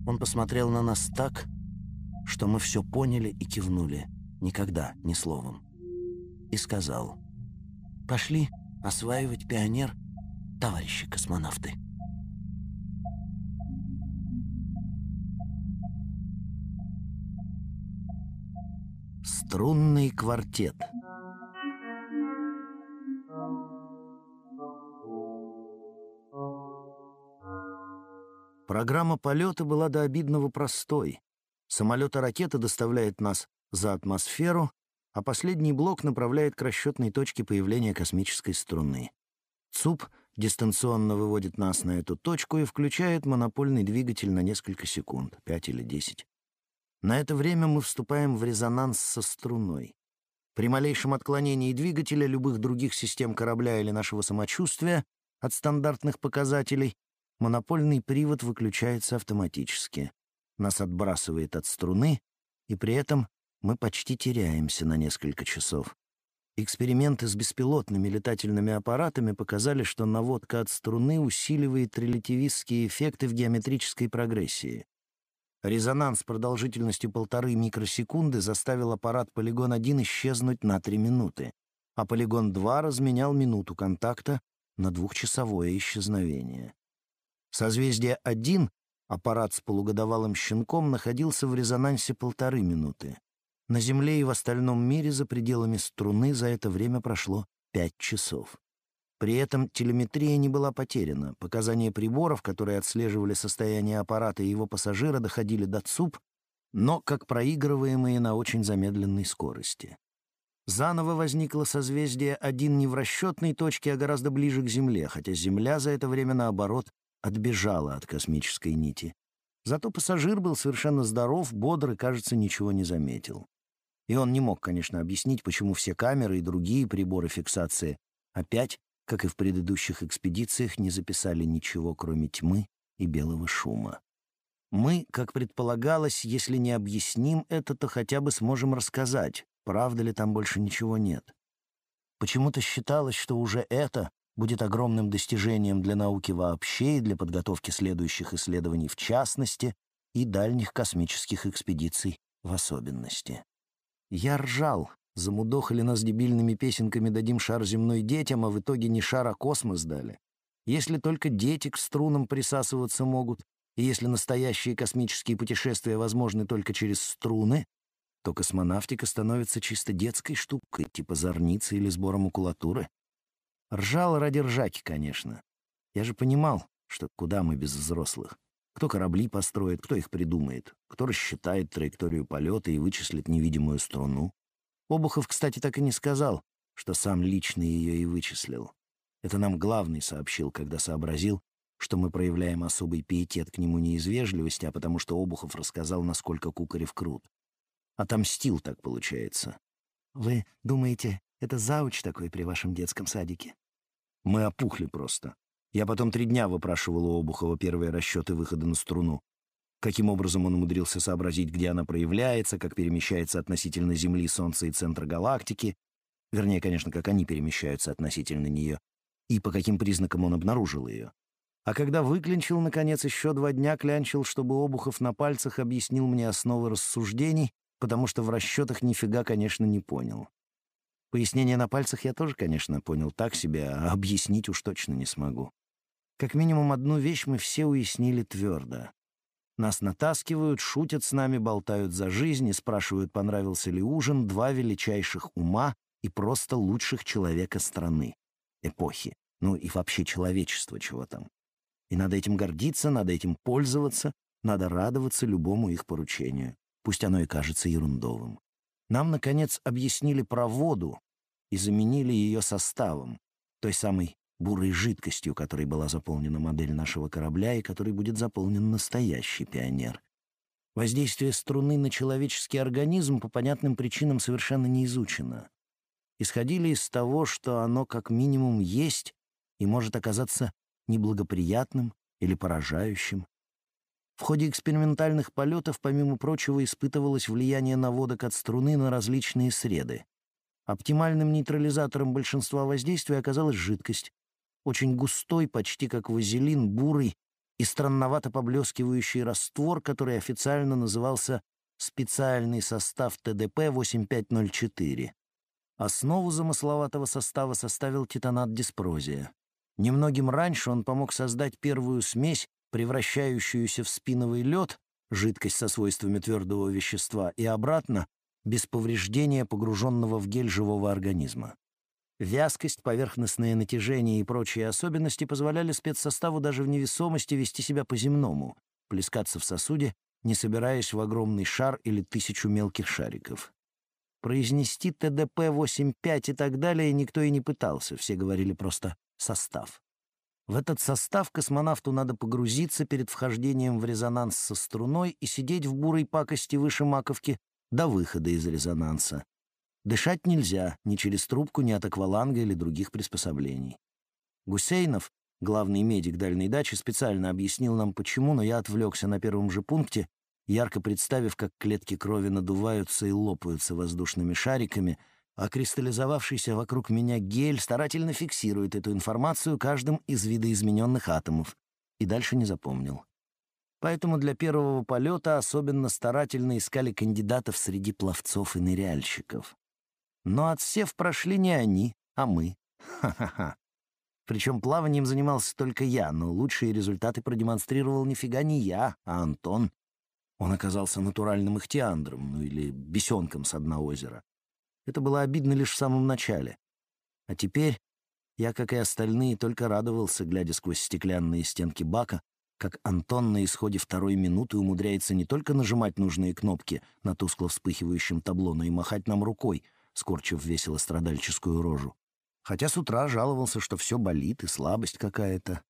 Он посмотрел на нас так, что мы все поняли и кивнули, никогда, ни словом. И сказал, «Пошли осваивать пионер, товарищи космонавты». Струнный квартет — Программа полета была до обидного простой. Самолет и ракета доставляет нас за атмосферу, а последний блок направляет к расчетной точке появления космической струны. ЦУП дистанционно выводит нас на эту точку и включает монопольный двигатель на несколько секунд, 5 или 10. На это время мы вступаем в резонанс со струной. При малейшем отклонении двигателя любых других систем корабля или нашего самочувствия от стандартных показателей монопольный привод выключается автоматически. Нас отбрасывает от струны, и при этом мы почти теряемся на несколько часов. Эксперименты с беспилотными летательными аппаратами показали, что наводка от струны усиливает релятивистские эффекты в геометрической прогрессии. Резонанс продолжительностью полторы микросекунды заставил аппарат полигон-1 исчезнуть на 3 минуты, а полигон-2 разменял минуту контакта на двухчасовое исчезновение. Созвездие 1, аппарат с полугодовалым щенком, находился в резонансе полторы минуты. На Земле и в остальном мире за пределами струны за это время прошло пять часов. При этом телеметрия не была потеряна. Показания приборов, которые отслеживали состояние аппарата и его пассажира, доходили до ЦУП, но как проигрываемые на очень замедленной скорости. Заново возникло созвездие один не в расчетной точке, а гораздо ближе к Земле, хотя Земля за это время, наоборот, отбежала от космической нити. Зато пассажир был совершенно здоров, бодр и, кажется, ничего не заметил. И он не мог, конечно, объяснить, почему все камеры и другие приборы фиксации опять, как и в предыдущих экспедициях, не записали ничего, кроме тьмы и белого шума. Мы, как предполагалось, если не объясним это, то хотя бы сможем рассказать, правда ли там больше ничего нет. Почему-то считалось, что уже это будет огромным достижением для науки вообще и для подготовки следующих исследований в частности и дальних космических экспедиций в особенности. Я ржал, замудохали нас дебильными песенками «Дадим шар земной детям», а в итоге не шар, а космос дали. Если только дети к струнам присасываться могут, и если настоящие космические путешествия возможны только через струны, то космонавтика становится чисто детской штукой, типа зорницы или сбора макулатуры. Ржал ради ржаки, конечно. Я же понимал, что куда мы без взрослых. Кто корабли построит, кто их придумает, кто рассчитает траекторию полета и вычислит невидимую струну. Обухов, кстати, так и не сказал, что сам лично ее и вычислил. Это нам главный сообщил, когда сообразил, что мы проявляем особый пиетет к нему не из вежливости, а потому что Обухов рассказал, насколько Кукарев крут. Отомстил, так получается. «Вы думаете, это зауч такой при вашем детском садике?» Мы опухли просто. Я потом три дня выпрашивал у Обухова первые расчеты выхода на струну. Каким образом он умудрился сообразить, где она проявляется, как перемещается относительно Земли, Солнца и центра галактики, вернее, конечно, как они перемещаются относительно нее, и по каким признакам он обнаружил ее. А когда выклинчил, наконец, еще два дня клянчил, чтобы Обухов на пальцах объяснил мне основы рассуждений, потому что в расчетах нифига, конечно, не понял. Пояснение на пальцах я тоже, конечно, понял так себе, а объяснить уж точно не смогу. Как минимум одну вещь мы все уяснили твердо. Нас натаскивают, шутят с нами, болтают за жизнь и спрашивают, понравился ли ужин, два величайших ума и просто лучших человека страны, эпохи, ну и вообще человечества, чего там. И надо этим гордиться, надо этим пользоваться, надо радоваться любому их поручению пусть оно и кажется ерундовым. Нам, наконец, объяснили про воду и заменили ее составом, той самой бурой жидкостью, которой была заполнена модель нашего корабля и которой будет заполнен настоящий пионер. Воздействие струны на человеческий организм по понятным причинам совершенно не изучено. Исходили из того, что оно как минимум есть и может оказаться неблагоприятным или поражающим, в ходе экспериментальных полетов, помимо прочего, испытывалось влияние наводок от струны на различные среды. Оптимальным нейтрализатором большинства воздействия оказалась жидкость. Очень густой, почти как вазелин, бурый и странновато поблескивающий раствор, который официально назывался специальный состав ТДП-8504. Основу замысловатого состава составил титанат диспрозия. Немногим раньше он помог создать первую смесь, превращающуюся в спиновый лед, жидкость со свойствами твердого вещества, и обратно, без повреждения погруженного в гель живого организма. Вязкость, поверхностное натяжение и прочие особенности позволяли спецсоставу даже в невесомости вести себя по-земному, плескаться в сосуде, не собираясь в огромный шар или тысячу мелких шариков. Произнести ТДП-85 и так далее никто и не пытался, все говорили просто «состав». В этот состав космонавту надо погрузиться перед вхождением в резонанс со струной и сидеть в бурой пакости выше маковки до выхода из резонанса. Дышать нельзя ни через трубку, ни от акваланга или других приспособлений. Гусейнов, главный медик дальней дачи, специально объяснил нам, почему, но я отвлекся на первом же пункте, ярко представив, как клетки крови надуваются и лопаются воздушными шариками — а кристаллизовавшийся вокруг меня гель старательно фиксирует эту информацию каждым из видоизмененных атомов, и дальше не запомнил. Поэтому для первого полета особенно старательно искали кандидатов среди пловцов и ныряльщиков. Но отсев прошли не они, а мы. Ха-ха-ха. Причем плаванием занимался только я, но лучшие результаты продемонстрировал нифига не я, а Антон. Он оказался натуральным ихтиандром, ну или бесенком с дна озера. Это было обидно лишь в самом начале. А теперь я, как и остальные, только радовался, глядя сквозь стеклянные стенки бака, как Антон на исходе второй минуты умудряется не только нажимать нужные кнопки на тускло вспыхивающем табло, но и махать нам рукой, скорчив весело страдальческую рожу. Хотя с утра жаловался, что все болит и слабость какая-то.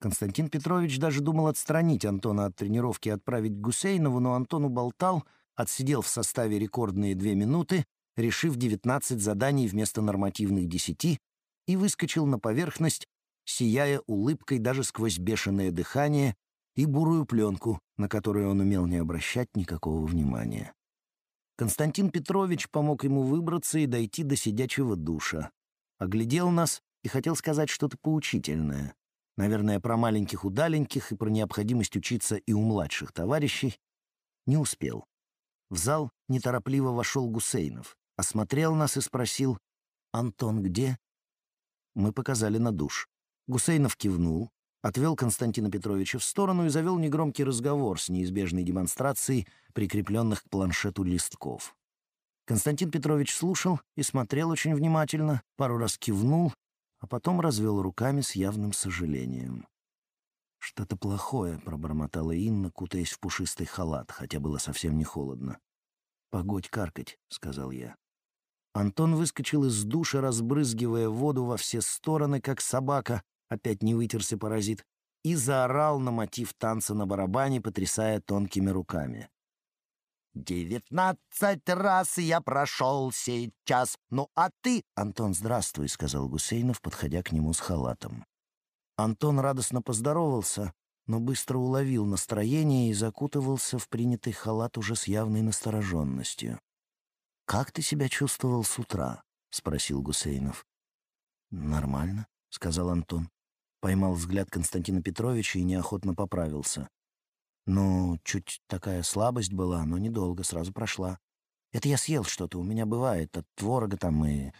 Константин Петрович даже думал отстранить Антона от тренировки и отправить к Гусейнову, но Антон уболтал, отсидел в составе рекордные две минуты, решив 19 заданий вместо нормативных 10, и выскочил на поверхность, сияя улыбкой даже сквозь бешеное дыхание и бурую пленку, на которую он умел не обращать никакого внимания. Константин Петрович помог ему выбраться и дойти до сидячего душа. Оглядел нас и хотел сказать что-то поучительное. Наверное, про маленьких удаленьких и про необходимость учиться и у младших товарищей. Не успел. В зал неторопливо вошел Гусейнов, осмотрел нас и спросил «Антон где?» Мы показали на душ. Гусейнов кивнул, отвел Константина Петровича в сторону и завел негромкий разговор с неизбежной демонстрацией прикрепленных к планшету листков. Константин Петрович слушал и смотрел очень внимательно, пару раз кивнул, а потом развел руками с явным сожалением. «Что-то плохое», — пробормотала Инна, кутаясь в пушистый халат, хотя было совсем не холодно. «Погодь каркать», — сказал я. Антон выскочил из душа, разбрызгивая воду во все стороны, как собака, опять не вытерся паразит, и заорал на мотив танца на барабане, потрясая тонкими руками. «Девятнадцать раз я прошел сейчас, ну а ты...» «Антон, здравствуй», — сказал Гусейнов, подходя к нему с халатом. Антон радостно поздоровался, но быстро уловил настроение и закутывался в принятый халат уже с явной настороженностью. «Как ты себя чувствовал с утра?» — спросил Гусейнов. «Нормально», — сказал Антон. Поймал взгляд Константина Петровича и неохотно поправился. «Ну, чуть такая слабость была, но недолго, сразу прошла. Это я съел что-то, у меня бывает, от творога там и...»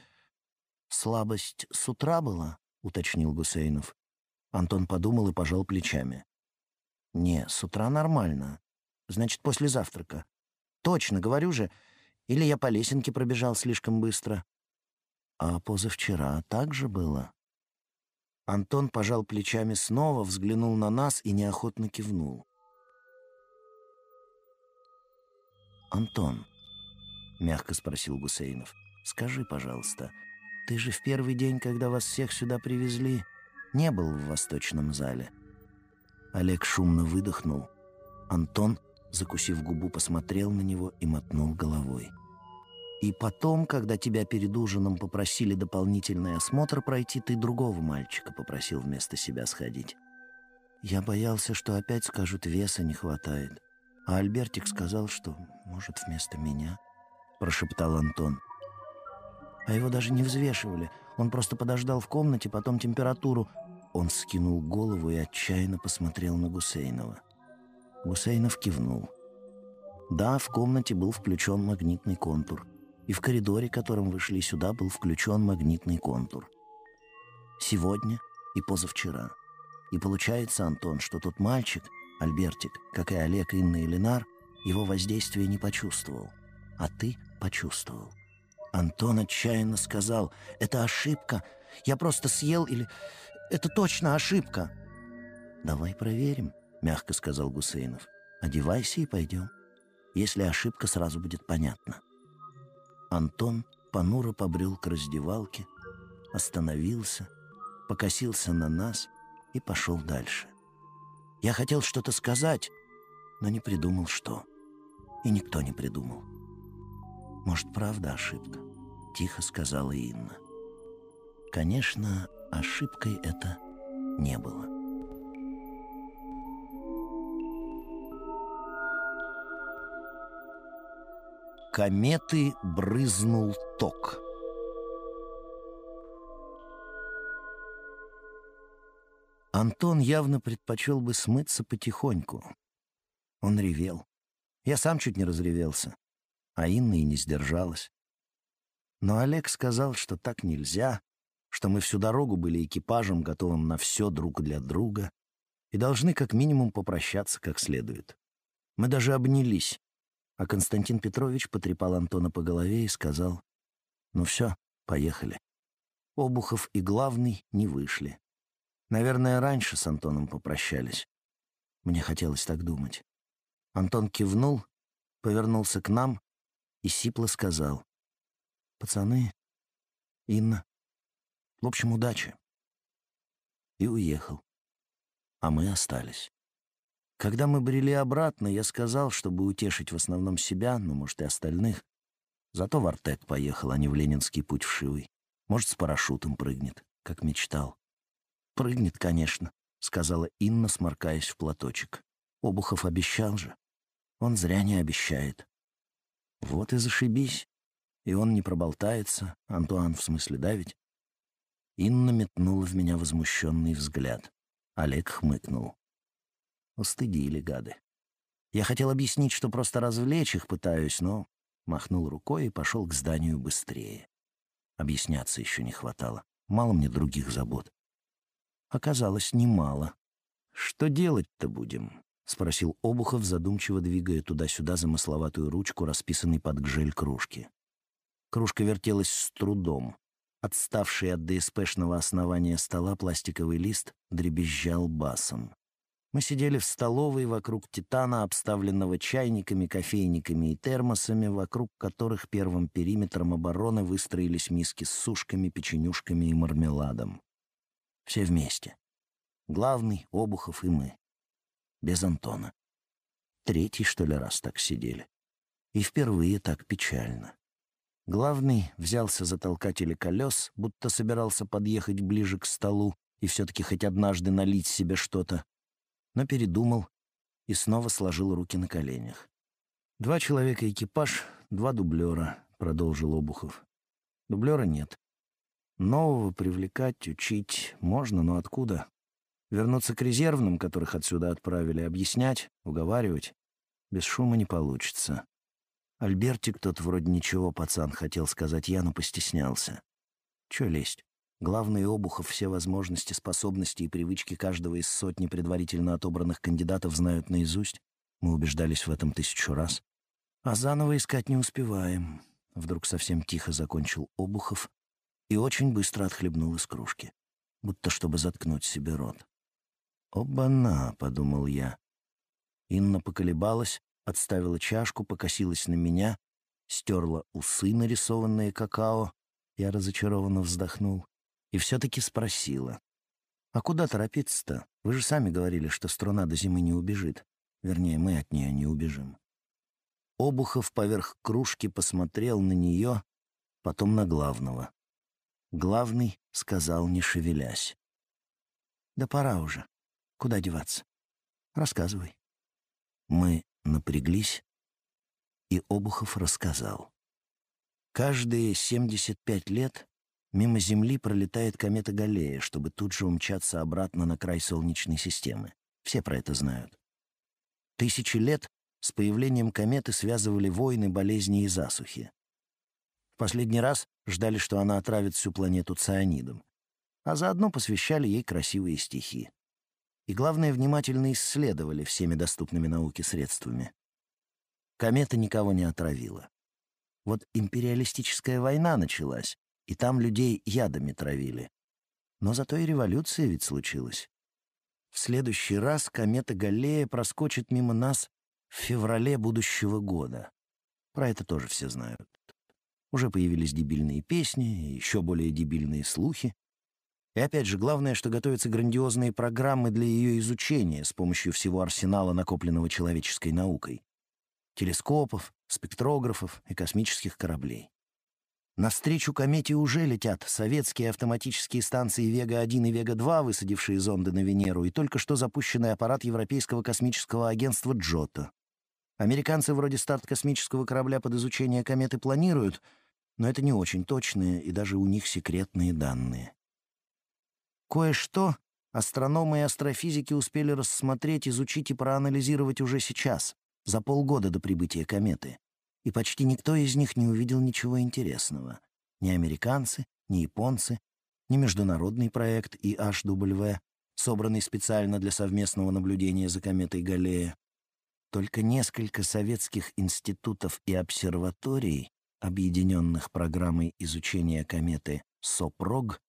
«Слабость с утра была?» — уточнил Гусейнов. Антон подумал и пожал плечами. «Не, с утра нормально. Значит, после завтрака. Точно, говорю же. Или я по лесенке пробежал слишком быстро. А позавчера так же было?» Антон пожал плечами снова, взглянул на нас и неохотно кивнул. «Антон», — мягко спросил Гусейнов, — «скажи, пожалуйста, ты же в первый день, когда вас всех сюда привезли, не был в восточном зале?» Олег шумно выдохнул. Антон, закусив губу, посмотрел на него и мотнул головой. И потом, когда тебя перед ужином попросили дополнительный осмотр пройти, ты другого мальчика попросил вместо себя сходить. Я боялся, что опять скажут, веса не хватает. А Альбертик сказал, что, может, вместо меня, прошептал Антон. А его даже не взвешивали. Он просто подождал в комнате, потом температуру. Он скинул голову и отчаянно посмотрел на Гусейнова. Гусейнов кивнул. Да, в комнате был включен магнитный контур и в коридоре, которым вы шли сюда, был включен магнитный контур. Сегодня и позавчера. И получается, Антон, что тот мальчик, Альбертик, как и Олег, Инна и Ленар, его воздействие не почувствовал. А ты почувствовал. Антон отчаянно сказал, «Это ошибка. Я просто съел или... Это точно ошибка». «Давай проверим», — мягко сказал Гусейнов. «Одевайся и пойдем. Если ошибка, сразу будет понятно». Антон понуро побрел к раздевалке, остановился, покосился на нас и пошел дальше. Я хотел что-то сказать, но не придумал, что. И никто не придумал. «Может, правда ошибка?» — тихо сказала Инна. Конечно, ошибкой это не было. Кометы брызнул ток. Антон явно предпочел бы смыться потихоньку. Он ревел. Я сам чуть не разревелся, а Инна и не сдержалась. Но Олег сказал, что так нельзя, что мы всю дорогу были экипажем, готовым на все друг для друга, и должны как минимум попрощаться как следует. Мы даже обнялись, а Константин Петрович потрепал Антона по голове и сказал, «Ну все, поехали». Обухов и Главный не вышли. Наверное, раньше с Антоном попрощались. Мне хотелось так думать. Антон кивнул, повернулся к нам и сипло сказал, «Пацаны, Инна, в общем, удачи». И уехал. а мы остались. Когда мы брели обратно, я сказал, чтобы утешить в основном себя, но, может, и остальных. Зато в Артек поехал, а не в Ленинский путь вшивый. Может, с парашютом прыгнет, как мечтал. «Прыгнет, конечно», — сказала Инна, сморкаясь в платочек. Обухов обещал же. Он зря не обещает. Вот и зашибись. И он не проболтается, Антуан в смысле, да ведь? Инна метнула в меня возмущенный взгляд. Олег хмыкнул. Устыдили гады. Я хотел объяснить, что просто развлечь их пытаюсь, но махнул рукой и пошел к зданию быстрее. Объясняться еще не хватало. Мало мне других забот. Оказалось, немало. Что делать-то будем? — спросил Обухов, задумчиво двигая туда-сюда замысловатую ручку, расписанной под гжель кружки. Кружка вертелась с трудом. Отставший от ДСПшного основания стола пластиковый лист дребезжал басом. Мы сидели в столовой вокруг титана, обставленного чайниками, кофейниками и термосами, вокруг которых первым периметром обороны выстроились миски с сушками, печенюшками и мармеладом. Все вместе. Главный, Обухов и мы без Антона. Третий, что ли, раз так сидели. И впервые так печально. Главный взялся за толкатели колес, будто собирался подъехать ближе к столу и все-таки хоть однажды налить себе что-то, но передумал и снова сложил руки на коленях. «Два человека экипаж, два дублера», — продолжил Обухов. «Дублера нет. Нового привлекать, учить можно, но откуда? Вернуться к резервным, которых отсюда отправили, объяснять, уговаривать. Без шума не получится. Альбертик тот вроде ничего, пацан, хотел сказать я, но постеснялся. Чё лезть? Главный Обухов все возможности, способности и привычки каждого из сотни предварительно отобранных кандидатов знают наизусть. Мы убеждались в этом тысячу раз. А заново искать не успеваем. Вдруг совсем тихо закончил Обухов и очень быстро отхлебнул из кружки, будто чтобы заткнуть себе рот. «Оба-на», — подумал я. Инна поколебалась, отставила чашку, покосилась на меня, стерла усы, нарисованные какао. Я разочарованно вздохнул и все-таки спросила. «А куда торопиться-то? Вы же сами говорили, что струна до зимы не убежит. Вернее, мы от нее не убежим». Обухов поверх кружки посмотрел на нее, потом на главного. Главный сказал, не шевелясь. «Да пора уже. Куда деваться? Рассказывай. Мы напряглись, и Обухов рассказал. Каждые 75 лет мимо Земли пролетает комета Галлея, чтобы тут же умчаться обратно на край Солнечной системы. Все про это знают. Тысячи лет с появлением кометы связывали войны, болезни и засухи. В последний раз ждали, что она отравит всю планету цианидом, а заодно посвящали ей красивые стихи и, главное, внимательно исследовали всеми доступными науке средствами. Комета никого не отравила. Вот империалистическая война началась, и там людей ядами травили. Но зато и революция ведь случилась. В следующий раз комета Галлея проскочит мимо нас в феврале будущего года. Про это тоже все знают. Уже появились дебильные песни, еще более дебильные слухи. И опять же, главное, что готовятся грандиозные программы для ее изучения с помощью всего арсенала, накопленного человеческой наукой. Телескопов, спектрографов и космических кораблей. Навстречу комете уже летят советские автоматические станции «Вега-1» и «Вега-2», высадившие зонды на Венеру, и только что запущенный аппарат Европейского космического агентства «Джота». Американцы вроде старт космического корабля под изучение кометы планируют, но это не очень точные и даже у них секретные данные. Кое-что астрономы и астрофизики успели рассмотреть, изучить и проанализировать уже сейчас, за полгода до прибытия кометы. И почти никто из них не увидел ничего интересного. Ни американцы, ни японцы, ни международный проект IHW, собранный специально для совместного наблюдения за кометой Галлея. Только несколько советских институтов и обсерваторий, объединенных программой изучения кометы СОПРОГ,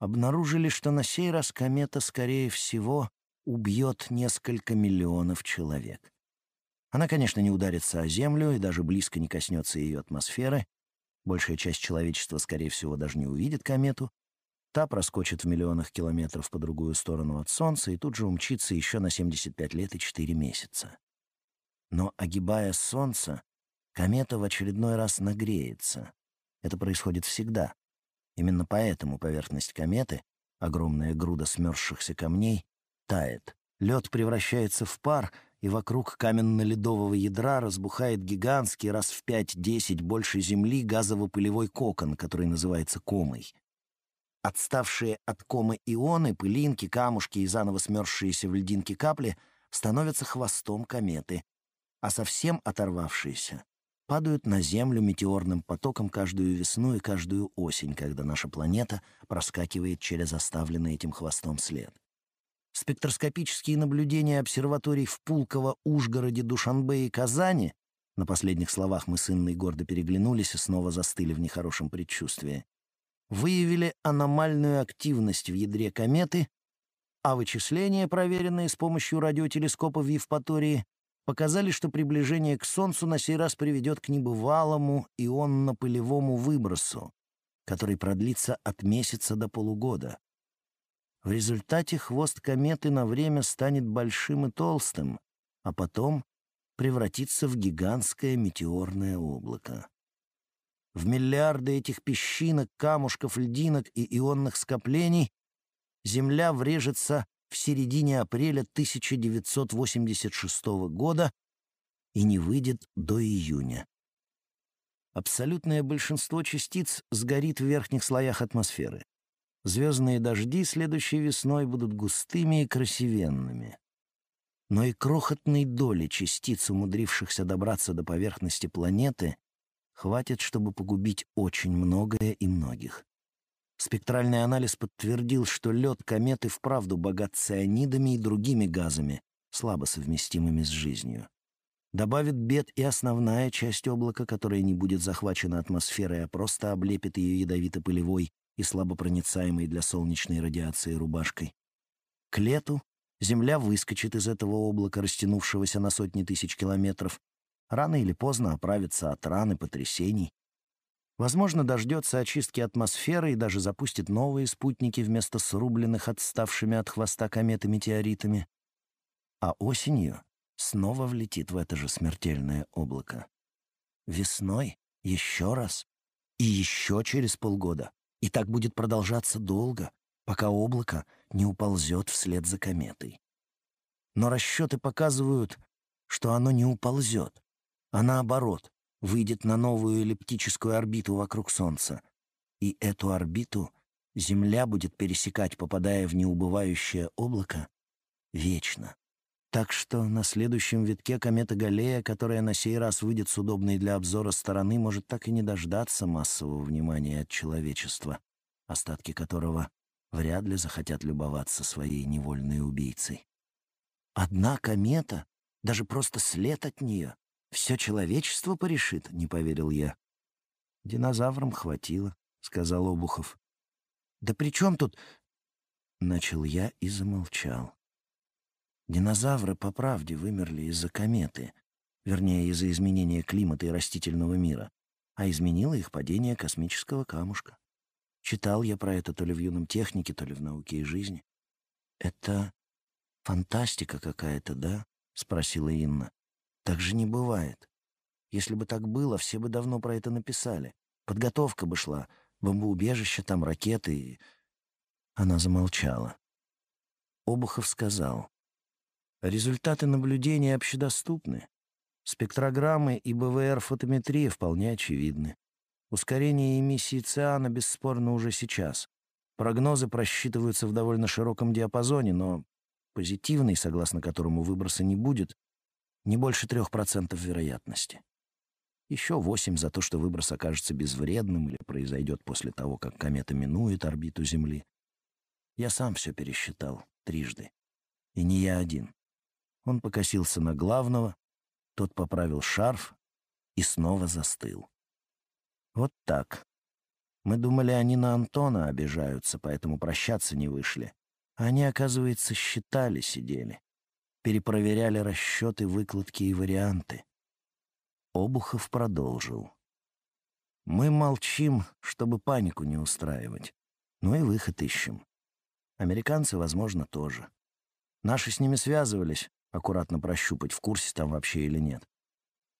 обнаружили, что на сей раз комета, скорее всего, убьет несколько миллионов человек. Она, конечно, не ударится о Землю и даже близко не коснется ее атмосферы. Большая часть человечества, скорее всего, даже не увидит комету. Та проскочит в миллионах километров по другую сторону от Солнца и тут же умчится еще на 75 лет и 4 месяца. Но, огибая Солнце, комета в очередной раз нагреется. Это происходит всегда. Именно поэтому поверхность кометы, огромная груда смерзшихся камней, тает. Лед превращается в пар, и вокруг каменно-ледового ядра разбухает гигантский раз в 5-10 больше Земли газово-пылевой кокон, который называется комой. Отставшие от комы ионы, пылинки, камушки и заново смерзшиеся в льдинки капли становятся хвостом кометы, а совсем оторвавшиеся падают на Землю метеорным потоком каждую весну и каждую осень, когда наша планета проскакивает через оставленный этим хвостом след. Спектроскопические наблюдения обсерваторий в Пулково, Ужгороде, Душанбе и Казани на последних словах мы с Инной гордо переглянулись и снова застыли в нехорошем предчувствии. Выявили аномальную активность в ядре кометы, а вычисления, проверенные с помощью радиотелескопа в Евпатории, показали, что приближение к Солнцу на сей раз приведет к небывалому ионно-пылевому выбросу, который продлится от месяца до полугода. В результате хвост кометы на время станет большим и толстым, а потом превратится в гигантское метеорное облако. В миллиарды этих песчинок, камушков, льдинок и ионных скоплений Земля врежется в середине апреля 1986 года и не выйдет до июня. Абсолютное большинство частиц сгорит в верхних слоях атмосферы. Звездные дожди следующей весной будут густыми и красивенными. Но и крохотной доли частиц, умудрившихся добраться до поверхности планеты, хватит, чтобы погубить очень многое и многих. Спектральный анализ подтвердил, что лед кометы вправду богат цианидами и другими газами, слабо совместимыми с жизнью. Добавит бед и основная часть облака, которая не будет захвачена атмосферой, а просто облепит ее ядовито-пылевой и слабопроницаемой для солнечной радиации рубашкой. К лету Земля выскочит из этого облака, растянувшегося на сотни тысяч километров, рано или поздно оправится от ран и потрясений, Возможно, дождется очистки атмосферы и даже запустит новые спутники вместо срубленных отставшими от хвоста кометы метеоритами. А осенью снова влетит в это же смертельное облако. Весной еще раз и еще через полгода. И так будет продолжаться долго, пока облако не уползет вслед за кометой. Но расчеты показывают, что оно не уползет, а наоборот, выйдет на новую эллиптическую орбиту вокруг Солнца. И эту орбиту Земля будет пересекать, попадая в неубывающее облако, вечно. Так что на следующем витке комета Галлея, которая на сей раз выйдет с удобной для обзора стороны, может так и не дождаться массового внимания от человечества, остатки которого вряд ли захотят любоваться своей невольной убийцей. Одна комета, даже просто след от нее, все человечество порешит, не поверил я. Динозаврам хватило, сказал Обухов. Да при чем тут... Начал я и замолчал. Динозавры по правде вымерли из-за кометы, вернее, из-за изменения климата и растительного мира, а изменило их падение космического камушка. Читал я про это то ли в юном технике, то ли в науке и жизни. «Это фантастика какая-то, да?» — спросила Инна. Так же не бывает. Если бы так было, все бы давно про это написали. Подготовка бы шла, бомбоубежище, там ракеты и... Она замолчала. Обухов сказал. Результаты наблюдения общедоступны. Спектрограммы и БВР-фотометрия вполне очевидны. Ускорение эмиссии циана бесспорно уже сейчас. Прогнозы просчитываются в довольно широком диапазоне, но позитивный, согласно которому выброса не будет, не больше трех процентов вероятности. Еще восемь за то, что выброс окажется безвредным или произойдет после того, как комета минует орбиту Земли. Я сам все пересчитал трижды. И не я один. Он покосился на главного, тот поправил шарф и снова застыл. Вот так. Мы думали, они на Антона обижаются, поэтому прощаться не вышли. А они, оказывается, считали, сидели перепроверяли расчеты, выкладки и варианты. Обухов продолжил. «Мы молчим, чтобы панику не устраивать. Ну и выход ищем. Американцы, возможно, тоже. Наши с ними связывались, аккуратно прощупать, в курсе там вообще или нет.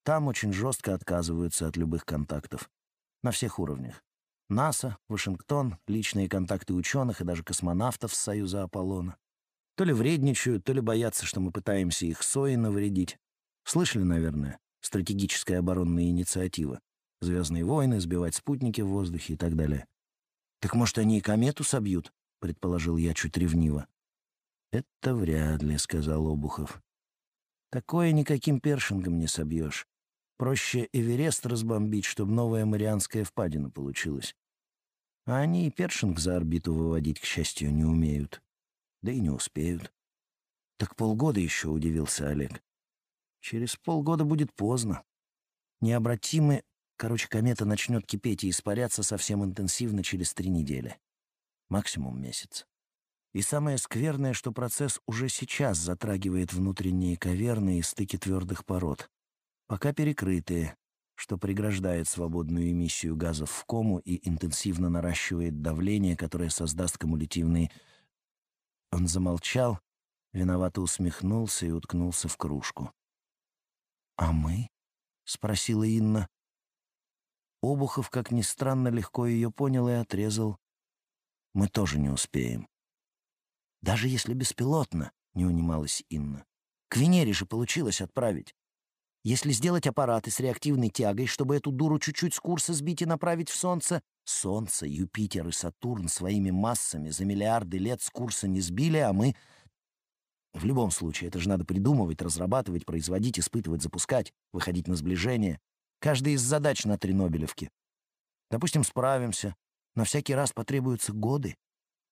Там очень жестко отказываются от любых контактов. На всех уровнях. НАСА, Вашингтон, личные контакты ученых и даже космонавтов с Союза Аполлона. То ли вредничают, то ли боятся, что мы пытаемся их сои навредить. Слышали, наверное, стратегическая оборонная инициатива. Звездные войны, сбивать спутники в воздухе и так далее. «Так, может, они и комету собьют?» — предположил я чуть ревниво. «Это вряд ли», — сказал Обухов. «Такое никаким першингом не собьешь. Проще Эверест разбомбить, чтобы новая Марианская впадина получилась. А они и першинг за орбиту выводить, к счастью, не умеют. Да и не успеют. Так полгода еще, удивился Олег. Через полгода будет поздно. Необратимы, короче, комета начнет кипеть и испаряться совсем интенсивно через три недели. Максимум месяц. И самое скверное, что процесс уже сейчас затрагивает внутренние каверны и стыки твердых пород пока перекрытые, что преграждает свободную эмиссию газов в кому и интенсивно наращивает давление, которое создаст кумулятивный... Он замолчал, виновато усмехнулся и уткнулся в кружку. «А мы?» — спросила Инна. Обухов, как ни странно, легко ее понял и отрезал. «Мы тоже не успеем». «Даже если беспилотно», — не унималась Инна. «К Венере же получилось отправить. Если сделать аппараты с реактивной тягой, чтобы эту дуру чуть-чуть с курса сбить и направить в Солнце, Солнце, Юпитер и Сатурн своими массами за миллиарды лет с курса не сбили, а мы... В любом случае, это же надо придумывать, разрабатывать, производить, испытывать, запускать, выходить на сближение. Каждая из задач на три. Допустим, справимся, но всякий раз потребуются годы.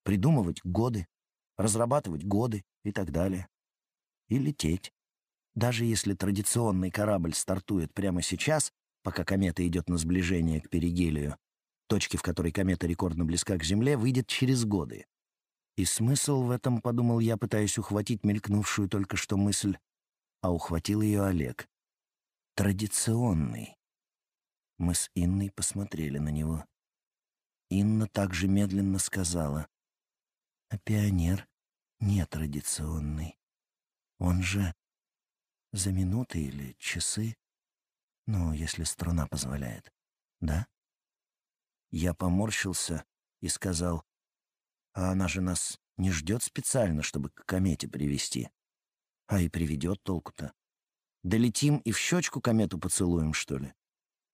Придумывать годы, разрабатывать годы и так далее. И лететь. Даже если традиционный корабль стартует прямо сейчас, пока комета идет на сближение к перигелию, точки, в которой комета рекордно близка к Земле, выйдет через годы. И смысл в этом, подумал я, пытаясь ухватить мелькнувшую только что мысль, а ухватил ее Олег. Традиционный. Мы с Инной посмотрели на него. Инна также медленно сказала, а пионер нетрадиционный. Он же за минуты или часы? Ну, если струна позволяет. Да? Я поморщился и сказал, а она же нас не ждет специально, чтобы к комете привести. А и приведет толку-то. Долетим и в щечку комету поцелуем, что ли?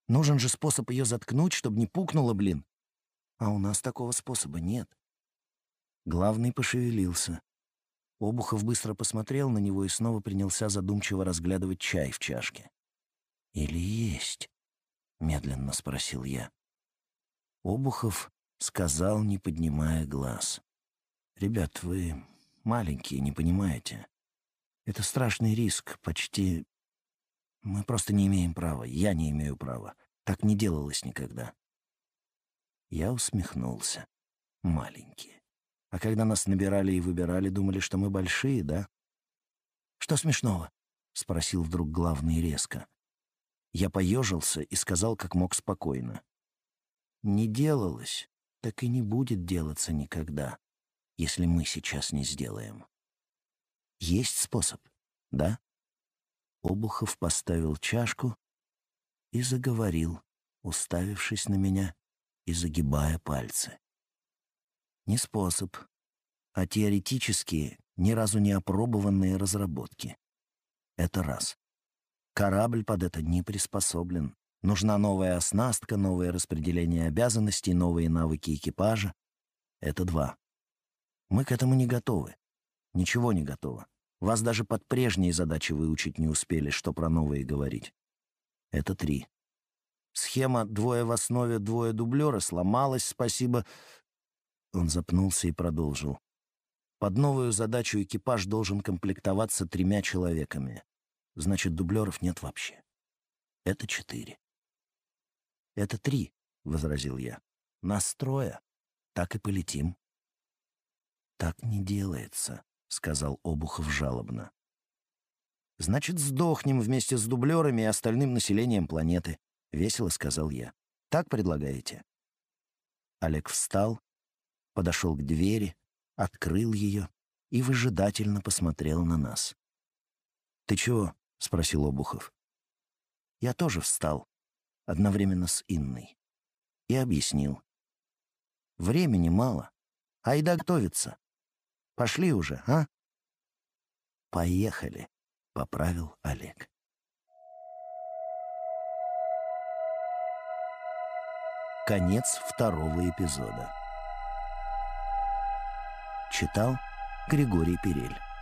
Нужен же способ ее заткнуть, чтобы не пукнуло, блин. А у нас такого способа нет. Главный пошевелился. Обухов быстро посмотрел на него и снова принялся задумчиво разглядывать чай в чашке. «Или есть?» — медленно спросил я. Обухов сказал, не поднимая глаз. «Ребят, вы маленькие, не понимаете. Это страшный риск, почти... Мы просто не имеем права, я не имею права. Так не делалось никогда». Я усмехнулся. «Маленькие. А когда нас набирали и выбирали, думали, что мы большие, да? «Что смешного?» — спросил вдруг главный резко. Я поежился и сказал как мог спокойно. «Не делалось, так и не будет делаться никогда, если мы сейчас не сделаем. Есть способ, да?» Обухов поставил чашку и заговорил, уставившись на меня и загибая пальцы. Не способ, а теоретические, ни разу не опробованные разработки. Это раз. Корабль под это не приспособлен. Нужна новая оснастка, новое распределение обязанностей, новые навыки экипажа. Это два. Мы к этому не готовы. Ничего не готово. Вас даже под прежние задачи выучить не успели, что про новые говорить. Это три. Схема «двое в основе, двое дублера» сломалась, спасибо он запнулся и продолжил. Под новую задачу экипаж должен комплектоваться тремя человеками. Значит, дублеров нет вообще. Это четыре. Это три, — возразил я. Настроя. Так и полетим. Так не делается, — сказал Обухов жалобно. Значит, сдохнем вместе с дублерами и остальным населением планеты, — весело сказал я. Так предлагаете? Олег встал подошел к двери, открыл ее и выжидательно посмотрел на нас. «Ты чего?» — спросил Обухов. Я тоже встал, одновременно с Инной, и объяснил. «Времени мало. Айда готовиться. Пошли уже, а?» «Поехали», — поправил Олег. Конец второго эпизода. Читал Григорий Перель.